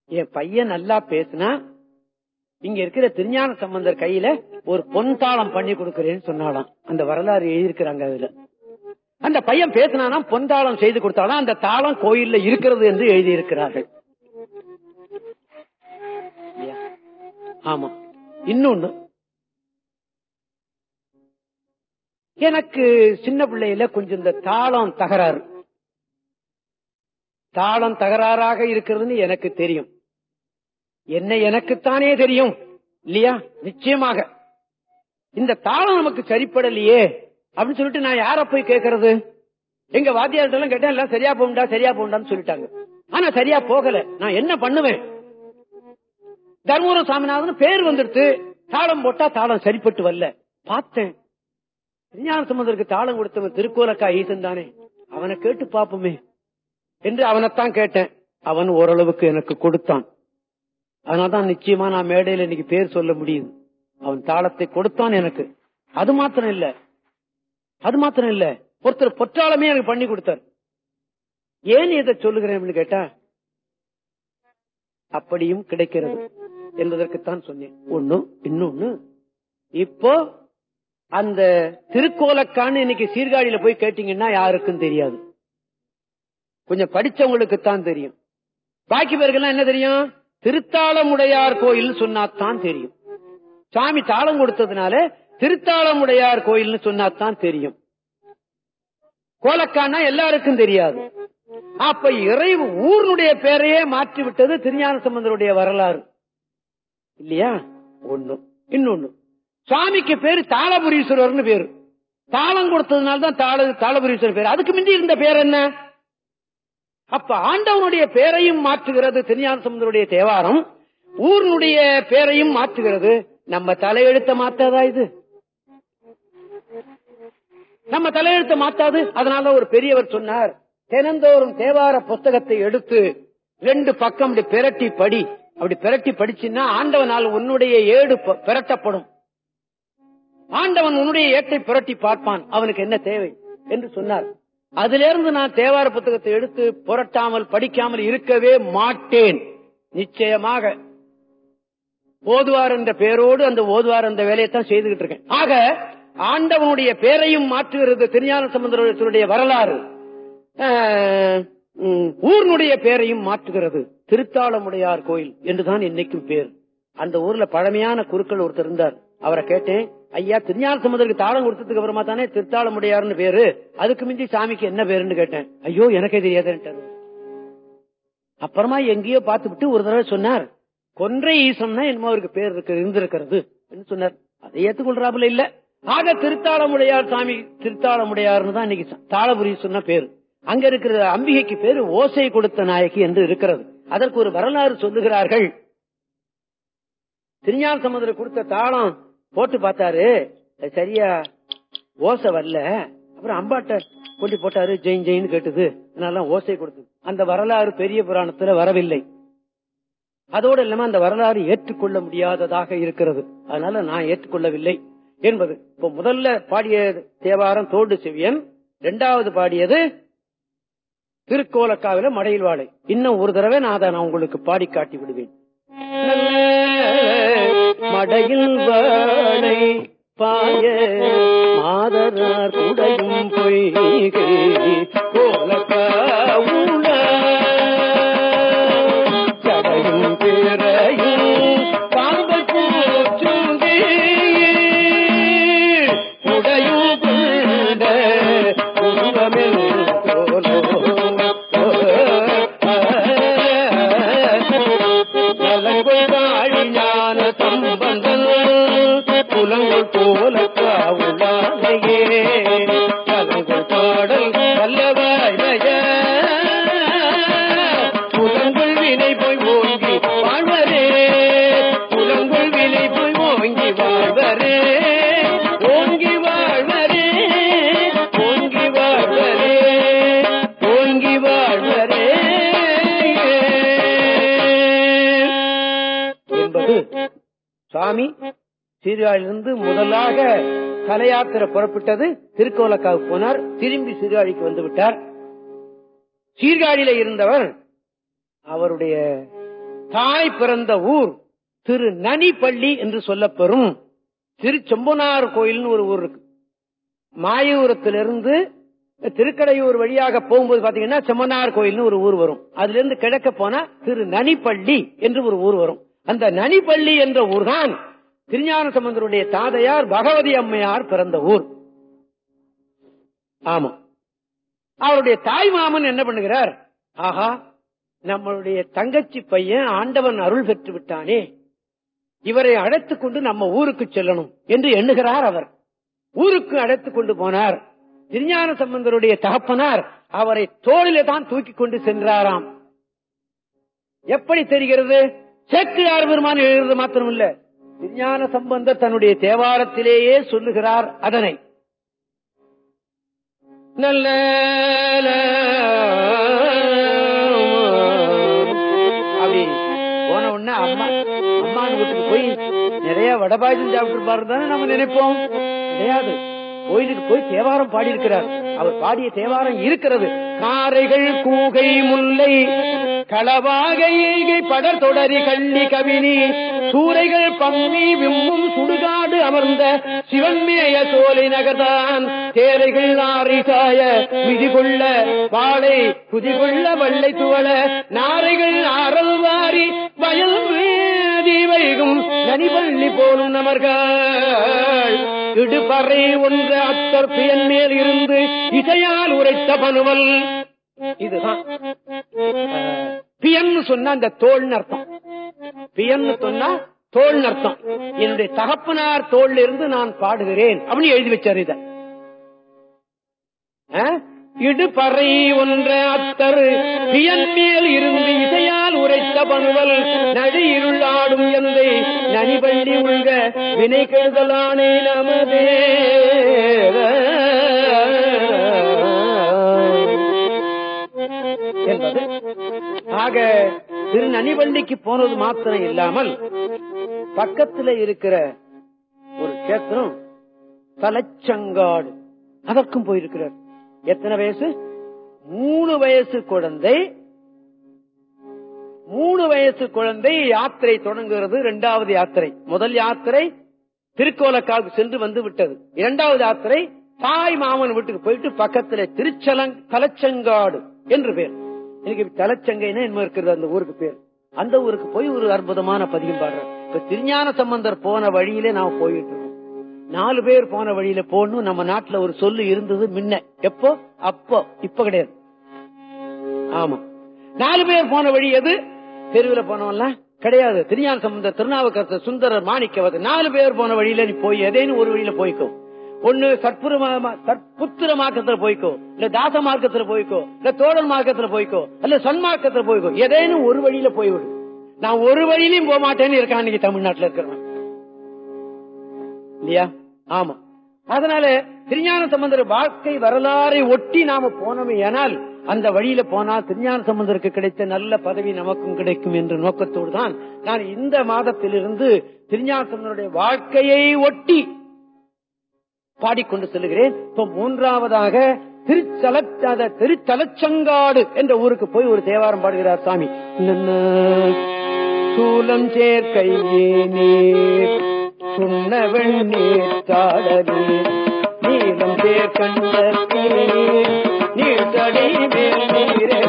என் பையன் நல்லா பேசினா இங்க இருக்கிற திருஞான சம்பந்தர் கையில ஒரு பொன் தாளம் பண்ணி கொடுக்கிறேன்னு சொன்னாலாம் அந்த வரலாறு எழுதியிருக்கிறாங்க அதுல. அந்த பையன் பேசினானா பொந்தாளம் செய்து கொடுத்தாலும் அந்த தாளம் கோயில்ல இருக்கிறது என்று எழுதியிருக்கிறார்கள். ஆமா. இன்னொன்னு எனக்கு சின்ன பிள்ளையில கொஞ்சம் இந்த தாளம் தகராறு. தாளம் தகராறாக இருக்கிறதுன்னு எனக்கு தெரியும். என்ன எனக்குத்தானே தெரியும் இல்லையா? நிச்சயமாக. இந்த தாளம் நமக்கு சரிப்படலையே. அப்படின்னு சொல்லிட்டு நான் யார போய் கேட்கறது எங்க வாத்தியார்கிட்ட எல்லாம் கேட்டேன் எல்லாம் சரியா போகும்டா சரியா போகும்டான்னு சொல்லிட்டாங்க. ஆனா சரியா போகல. நான் என்ன பண்ணுவேன்? தர்மபுரம் சாமிநாதன் பேர் வந்துடுத்து தாளம் போட்டா தாளம் சரிப்பட்டு வரல. பார்த்தேன். விஞ்ஞான சம்பந்தருக்கு தாளம் கொடுத்தவன் திருக்கோலக்கா ஈசன் தானே. அவனை கேட்டு பாப்போமே என்று அவனைத்தான் கேட்டேன். அவன் ஓரளவுக்கு எனக்கு கொடுத்தான். அதனால்தான் நிச்சயமா நான் மேடையில இன்னைக்கு பேர் சொல்ல முடியுது அவன் தாளத்தை கொடுத்தான் எனக்கு. அது மாத்திரம் இல்ல. அது மாத்திரம் இல்ல. ஒருத்தர் பொற்றாளமே எனக்கு பண்ணி கொடுத்தார். ஏன் இதை சொல்லுகிறேன் கேட்டா அப்படியும் கிடைக்கிறது என்பதற்குத்தான் சொன்னேன். ஒண்ணு இன்னொன்னு இப்போ அந்த திருக்கோலக்கான்னு இன்னைக்கு சீர்காழியில போய் கேட்டீங்கன்னா யாருக்கும் தெரியாது. கொஞ்சம் படிச்சவங்களுக்கு தான் தெரியும். பாக்கி பேருக்கெல்லாம் என்ன தெரியும்? திருத்தாளமுடையார் கோயில் சொன்னாத்தான் தெரியும். சாமி தாளம் கொடுத்ததுனால திருத்தாளமுடையார் கோயில்னு சொன்னாத்தான் தெரியும். கோலக்கானா எல்லாருக்கும் தெரியாது. அப்ப இறை ஊருடைய பேரையே மாற்றி விட்டது திருஞான சம்பந்தருடைய வரலாறு. இல்லையா? ஒண்ணு. இன்னொன்னு. சுவாமிக்கு பேரு தாளபுரீஸ்வரர்னு பேரு. தாளம் கொடுத்ததுனால தான் தாள தாளபுரீஸ்வரர் பேர். அதுக்கு முந்தி இருந்த பேர் என்ன? அப்ப ஆண்டவனுடைய பேரையும் மாற்றுகிறது திருஞான சம்பந்தருடைய தேவாரம். ஊர்னுடைய பேரையும் மாற்றுகிறது. நம்ம தலையெழுத்த மாத்தாதா இது? நம்ம தலையெழுத்த மாத்தாது. அதனால ஒரு பெரியவர் சொன்னார் தினந்தோறும் தேவார புஸ்தகத்தை எடுத்து ரெண்டு பக்கம் அப்படி பிரட்டி படி. அப்படி பிரட்டி படிச்சுன்னா ஆண்டவனால் உன்னுடைய ஏடு பிரட்டப்படும். ஆண்டவன் உன்னுடைய ஏட்டை புரட்டி பார்ப்பான். அவனுக்கு என்ன தேவை என்று சொன்னார். அதிலிருந்து நான் தேவார புத்தகத்தை எடுத்து புரட்டாமல் படிக்காமல் இருக்கவே மாட்டேன். நிச்சயமாக ஓதுவார் என்ற பெயரோடு அந்த ஓதுவார் அந்த வேலையைத்தான் செய்துகிட்டு இருக்கேன். ஆக ஆண்டவனுடைய பேரையும் மாற்றுகிறது திருஞான சம்பந்தருடைய வரலாறு. ஆஹ், ஊர்னுடைய பேரையும் மாற்றுகிறது திருத்தாளமுடையார் கோயில் என்றுதான் இன்னைக்கும் பேர். அந்த ஊர்ல பழமையான குருக்கள் ஒருத்தர் இருந்தார். அவரை கேட்டேன் ஐயா திருஞான சமுதருக்கு தாளம் கொடுத்ததுக்கு அப்புறமா தானே திருத்தாளமுடையார்னு பேரு? அதுக்கு மிஞ்சி சாமிக்கு என்ன பேருன்னு கேட்டேன். ஐயோ எனக்கே தெரியாதுன்ட்டாரு. அப்புறமா எங்கேயோ பார்த்துவிட்டு ஒரு தடவை சொன்னார் கொன்றை ஈசம்னா என்னமோ அவருக்கு பேர் இருந்திருக்கிறது. சொன்னார். அதை ஏத்துக்கொள்றாப்புல இல்ல. ஆக திருத்தாளமுடையார் சாமி திருத்தாளமுடையார்னு தான் இன்னைக்கு தாளபுரி சொன்ன பேரு. அங்க இருக்கிற அம்பிகைக்கு பேரு ஓசை கொடுத்த நாயகி என்று இருக்கிறது. அதற்கு ஒரு வரலாறு சொல்லுகிறார்கள். திருஞான சமுதிர கொடுத்த தாளம் போட்டு பார்த்தாரு. சரியா ஓசை வரல. அப்புறம் அம்பாட்ட கொண்டு போட்டாரு. ஜெயின் ஜெயின் கேட்டது. அதனால ஓசை கொடுத்தது. அந்த வரலாறு பெரிய புராணத்துல வரவில்லை. அதோடு இல்லாம அந்த வரலாறு ஏற்றுக்கொள்ள முடியாததாக இருக்கிறது. அதனால நான் ஏற்றுக்கொள்ளவில்லை. என்பது. இப்ப முதல்ல பாடிய தேவாரம் தோண்டு செவியன் இரண்டாவது பாடியது திருக்கோலக்காவில மடையில் வாழை. இன்னும் ஒரு தடவை நான் அதை நான் உங்களுக்கு பாடி காட்டி விடுவேன். மடையில் வாழை பாய மாதரார் குடையும் பொய்கை கோலக்காவும் சீர்காழியிலிருந்து முதலாக கலையாத்திர புறப்பட்டது. திருக்கோலக்காவுக்கு போனார். திரும்பி சீர்காழிக்கு வந்து விட்டார். சீர்காழியில இருந்தவர் அவருடைய தாய் பிறந்த ஊர் திரு நனிப்பள்ளி என்று சொல்லப்பெறும். திரு செம்பனார் கோயில்னு ஒரு ஊர் இருக்கு. மாயூரத்திலிருந்து திருக்கடையூர் வழியாக போகும்போது பாத்தீங்கன்னா செம்மனார் கோயில்னு ஒரு ஊர் வரும். அதுல இருந்து கிழக்க போனா திரு நனிப்பள்ளி என்று ஒரு ஊர் வரும். அந்த நனிப்பள்ளி என்ற ஊர்தான் திருஞான சம்பந்தருடைய தாதையார் பகவதி அம்மையார் பிறந்த ஊர். ஆமா. அவருடைய தாய் மாமன் என்ன பண்ணுகிறார்? ஆஹா நம்மளுடைய தங்கச்சி பையன் ஆண்டவன் அருள் பெற்று விட்டானே இவரை அழைத்துக் கொண்டு நம்ம ஊருக்கு செல்லணும் என்று எண்ணுகிறார் அவர். ஊருக்கு அழைத்துக் கொண்டு போனார். திருஞான சம்பந்தருடைய தகப்பனார் அவரை தோளிலே தான் தூக்கி கொண்டு சென்றாராம். எப்படி தெரிகிறது? சேக்கிழார் பெருமான் எழுதுறது மாத்திரமில்ல. விஞ்ஞான சம்பந்த தன்னுடைய தேவாரத்திலேயே சொல்லுகிறார் அதனை. நல்ல அப்படி போன உடனே அம்மா அம்மா வீட்டுக்கு போய் நிறைய வடபாயசம் சாப்பிட்டுருப்பாரு தானே நம்ம நினைப்போம்? கிடையாது. கோயிலுக்கு போய் தேவாரம் பாடியிருக்கிறார். அவர் பாடிய தேவாரம் இருக்கிறது. காரைகள் கூகை முல்லை களவாகை ஈகை படர் தொடரி கள்ளி கவினி சூறைகள் பம்மி விம்மும் சுடுகாடு அமர்ந்த சிவன்மேய சோலை நகர்தான் தேரைகள் ஆரிசாய மிதிகொள்ள வாழை குதிகொள்ள வள்ளை துவள நாரைகள் ஆரல் வாரி வயல் வேதி வைகும் நனிபள்ளி போலும் நமர்கள். இடுபறை ஒன்ற அத்தர் பியன் மேல் இருந்து இசையால் உரைத்த பனுவல். இதுதான். பியன்னு சொன்னா அந்த தோல் அர்த்தம். பியன்னு சொன்னா தோல் அர்த்தம். என்னுடைய தகப்பனார் தோல் இருந்து நான் பாடுகிறேன். அப்படின்னு எழுதி வச்சார் இத. இடுபறை ஒன்ற அத்தர் பியன் மேல் இருந்து இசையால் உரைத்த பணுவல் நடு எந்தை நனிபள்ளி உள்ள வினை கெழுதலானே நமதே. என்பது ஆக திரு நனிவள்ளிக்கு போனது மாத்திரம் இல்லாமல் பக்கத்துல இருக்கிற ஒரு கேத்திரம் தலைச்சங்காடு அதற்கும் போயிருக்கிறார். எத்தனை வயசு? மூணு வயசு குழந்தை. மூணு வயசு குழந்தை யாத்திரை தொடங்குகிறது இரண்டாவது யாத்திரை. முதல் யாத்திரை திருக்கோலக்காவுக்கு சென்று வந்து விட்டது. இரண்டாவது யாத்திரை தாய் மாமன் வீட்டுக்கு போயிட்டு பக்கத்துல திருச்சலங் தலச்சங்காடு என்று பேர். இன்னைக்கு தலைச்சங்கைன்னு என்ன இருக்கிறது அந்த ஊருக்கு பேர். அந்த ஊருக்கு போய் ஒரு அற்புதமான பதியம் பாடுறேன். இப்ப திருஞான சம்பந்தர் போன வழியிலே நாம போயிட்டு இருக்கோம். நாலு பேர் போன வழியில போகணும். நம்ம நாட்டுல ஒரு சொல்லு இருந்தது முன்ன. எப்போ? அப்போ. இப்ப கிடையாது. ஆமா. நாலு பேர் போன வழி எது? தெருவில் போனவன்லாம் கிடையாது. திருஞான சம்பந்தர் திருநாவுக்கரசர் சுந்தரர் மாணிக்கவது நாலு பேர் போன வழியில நீ போய் எதேன்னு ஒரு வழியில போய்க்கும் ஒண்ணு சற்புர சற்புத்திர மார்க்கத்துல போய்க்கோ. இல்ல தாச மார்க்கத்துல போய்க்கோ. இல்ல தோழர் மார்க்கத்துல போய்க்கோ. இல்ல சன்மார்க்கத்துல போய்க்கோ. ஏதேனும் ஒரு வழியில போய்விடு. நான் ஒரு வழியிலையும் போக மாட்டேன்னு இருக்கான் இன்னைக்கு தமிழ்நாட்டுல இருக்கிறவன். இல்லையா? ஆமா. அதனால திருஞான சம்பந்தர் வாழ்க்கை வரலாறை ஒட்டி நாம போனோமே ஏனால் அந்த வழியில போனால் திருஞான சம்பந்தருக்கு கிடைத்த நல்ல பதவி நமக்கும் கிடைக்கும் என்ற நோக்கத்தோடு தான் நான் இந்த மாதத்திலிருந்து திருஞான சம்பந்தருடைய வாழ்க்கையை ஒட்டி பாடிக்கொண்டு செல்கிறேன் இப்போ மூன்றாவதாக திருச்சல திருத்தலச்சங்காடு என்ற ஊருக்கு போய் ஒரு தேவாரம் பாடுகிறார் சாமி. சூலம் சேர்க்கையே நீர் சுண்ண வெண்ணீர் காடலே நீளம் சேர்க்கண்ட நீர்த்தடி மேல் நீரே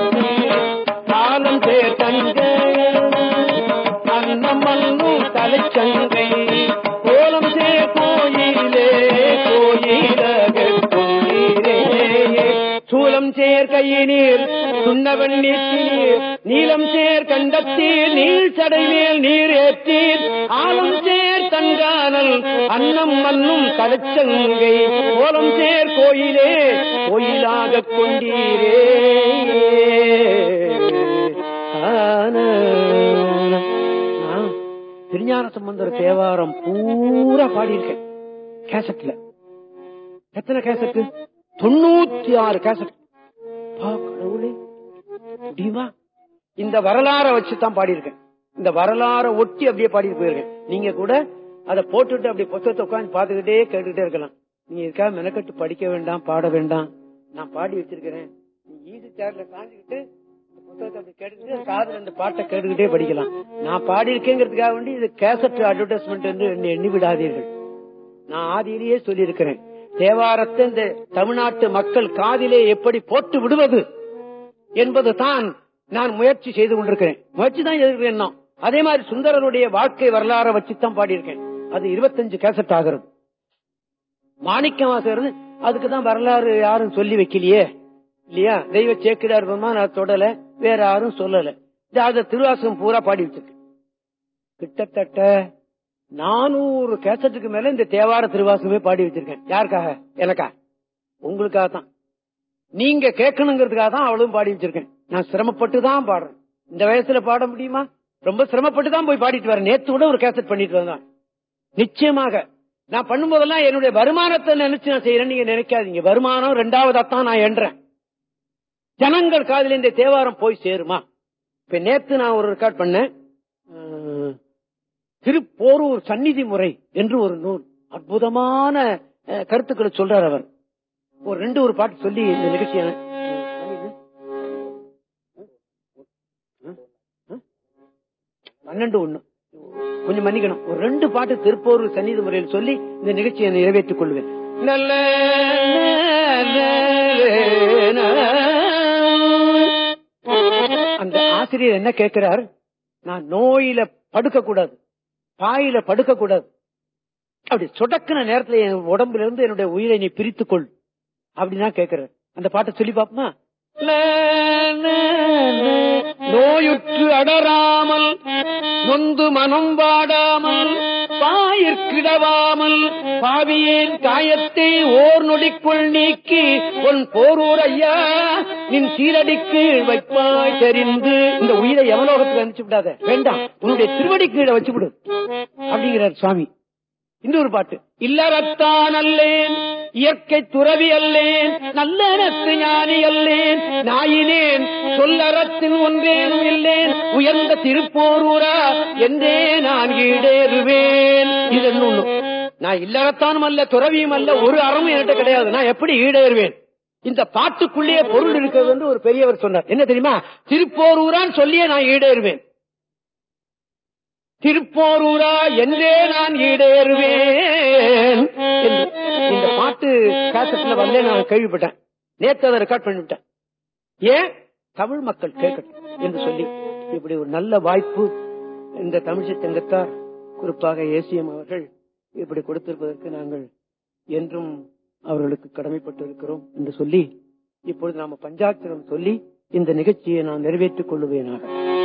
சூலம் சேர் சுண்ணவன் நீர் நீளம் சேர் கண்டத்தீர் நீள் சடைமேல் நீர் ஏற்றீர். ஆலம் சேர் தங்கானல் அன்னம் மண்ணும் தலைச்சங்கை கோலம் சேர் கோயிலே கோயிலாக கொண்டீரே. திருஞான சம்பந்தர் தேவாரம் பூரா பாடியிருக்கேன். கேசட்ல. எத்தனை கேசட் தொண்ணூத்தி ஆறு கேசட் முடியுமா இந்த வரலாற வச்சுதான் பாடியிருக்கேன். இந்த வரலாற ஒட்டி அப்படியே பாடிட்டு போயிருக்கேன். நீங்க கூட அதை போட்டுட்டு அப்படி புத்தகத்தை உட்காந்து பாத்துக்கிட்டே கேட்டுக்கிட்டே இருக்கலாம். நீங்க இருக்கா மெனக்கட்டு படிக்க வேண்டாம் பாட வேண்டாம்? நான் பாடி வச்சிருக்கிறேன். நீ ஈஸி சேர்ல காஞ்சுக்கிட்டு புத்தகத்தை அப்படி கேட்டுக்கிட்டு காதல் அந்த பாட்டை கேட்டுக்கிட்டே படிக்கலாம். நான் பாடி இருக்கேங்கிறதுக்காக வேண்டி இது கேசட் அட்வர்டைஸ்மெண்ட் என்று எண்ணி விடாதீர்கள். நான் ஆதியிலேயே சொல்லியிருக்கிறேன். தேவாரத்தை இந்த தமிழ்நாட்டு மக்கள் காதிலே எப்படி போட்டு விடுவது என்பது தான் நான் முயற்சி செய்து கொண்டிருக்கிறேன். முயற்சி தான் எதிர்க்கிறேன் அதே மாதிரி சுந்தரருடைய வாழ்க்கை வரலாற வச்சுத்தான் பாடியிருக்கேன். அது இருபத்தஞ்சு கேசட் ஆகிறது. மாணிக்கவாசர் அதுக்கு தான் வரலாறு யாரும் சொல்லி வைக்கலையே. இல்லையா? தெய்வ சேக்கிடார் நான் தொடல வேற யாரும் சொல்லல. அதை திருவாசகம் பூரா பாடி வச்சிருக்கேன் கிட்டத்தட்ட நானூறு கேசட்டுக்கு மேல இந்த தேவார திருவாசகமே பாடி வச்சிருக்கேன். யாருக்காக? எனக்கா? உங்களுக்காக தான். நீங்க கேட்கணுங்கிறதுக்காக தான் அவளும் பாடி வச்சிருக்கேன். நான் சிரமப்பட்டு தான் பாடுறேன். இந்த வயசுல பாட முடியுமா? ரொம்ப சிரமப்பட்டு தான் போய் பாடிட்டு வரேன். நேத்து கூட ஒரு கேசட் பண்ணிட்டு வந்தான். நிச்சயமாக. நான் பண்ணும்போதெல்லாம் என்னுடைய வருமானத்தை நினைச்சு நான் செய்யறேன் நீங்க நினைக்காதீங்க. வருமானம் ரெண்டாவதா தான் நான் என்றேன். ஜனங்கள் காதல இந்த தேவாரம் போய் சேருமா? இப்ப நேத்து நான் ஒரு ரெக்கார்ட் பண்ணேன். திருப்போரூர் சந்நிதி முறை என்று ஒரு நூல் அற்புதமான கருத்துக்களை சொல்றார் அவர் ஒரு ரெண்டு ஒரு பாட்டு சொல்லி இந்த நிகழ்ச்சியான பன்னெண்டு ஒண்ணு கொஞ்சம் மன்னிக்கணும் ஒரு ரெண்டு பாட்டு திருப்போரூர் சந்நிதி முறையில் சொல்லி இந்த நிகழ்ச்சியை நிறைவேற்றிக் கொள்வேன் நல்ல அந்த ஆசிரியர் என்ன கேட்கிறார் நான் நோயில படுக்க கூடாது பாயில படுக்க கூடாது அப்படி சொடக்கின நேரத்துல என் உடம்புல இருந்து என்னுடைய உயிரை நீ பிரித்துக்கொள் அப்படின்னா கேக்குற அந்த பாட்டை சொல்லி பாப்பமா நோயுற்று அடராமல் நொந்து மனம் வாடாமல் பாயிற்கிடவாமல் பாவியேன் காயத்தை ஓர் நொடிக்குள் நீக்கி உன் போரூர் ஐயா நின் சீரடிக்கு வைப்பாய் தெரிந்து இந்த உயிரை எவலோகத்தில் அனுப்பிச்சு விடாத. வேண்டாம் உன்னுடைய திருவடி கீழே வச்சு விடு அப்படிங்கிறார் சுவாமி. இன்னொரு பாட்டு. இல்லறத்தான் அல்லேன் இயற்கை துறவி அல்லேன் நல்லறத்து ஞானி அல்லேன் நாயினேன் சொல்லறத்தின் ஒன்றேனும் இல்லேன் உயர்ந்த திருப்போரூரா என்றே நான் ஈடேறுவேன். இது என்ன ஒண்ணு? நான் இல்லறத்தானும் அல்ல துறவியும் அல்ல ஒரு அறமும் என்கிட்ட கிடையாது. நான் எப்படி ஈடேறுவேன்? இந்த பாட்டுக்குள்ளேயே பொருள் இருக்கிறது என்று ஒரு பெரியவர் சொன்னார். என்ன தெரியுமா? திருப்போரூரான் சொல்லியே நான் ஈடேறுவேன். திருப்போரூரா என்றே நான் ஈடேறுவேன். இந்த பாட்டு கேசட்ல வந்து நான் கேள்விப்பட்டேன். நேத்து அதை ரெக்கார்ட் பண்ணிவிட்டேன் ஏன்? தமிழ் மக்கள் கேட்கட்டும் என்று சொல்லி. இப்படி ஒரு நல்ல வாய்ப்பு இந்த தமிழ்ச்சி தங்கத்தார் குறிப்பாக ஏசிஎம் அவர்கள் இப்படி கொடுத்திருப்பதற்கு நாங்கள் என்றும் அவர்களுக்கு கடமைப்பட்டு இருக்கிறோம் என்று சொல்லி இப்பொழுது நாம பஞ்சாட்சரம் சொல்லி இந்த நிகழ்ச்சியை நான் நிறைவேற்றிக் கொள்ளுவேனாக.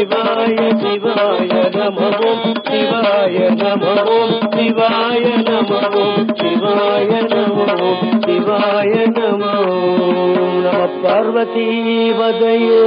நம சிவாய சிவாய நம சிவாய நம சிவாய நம சிவாய நம சிவாய நம நம பார்வதி வதையே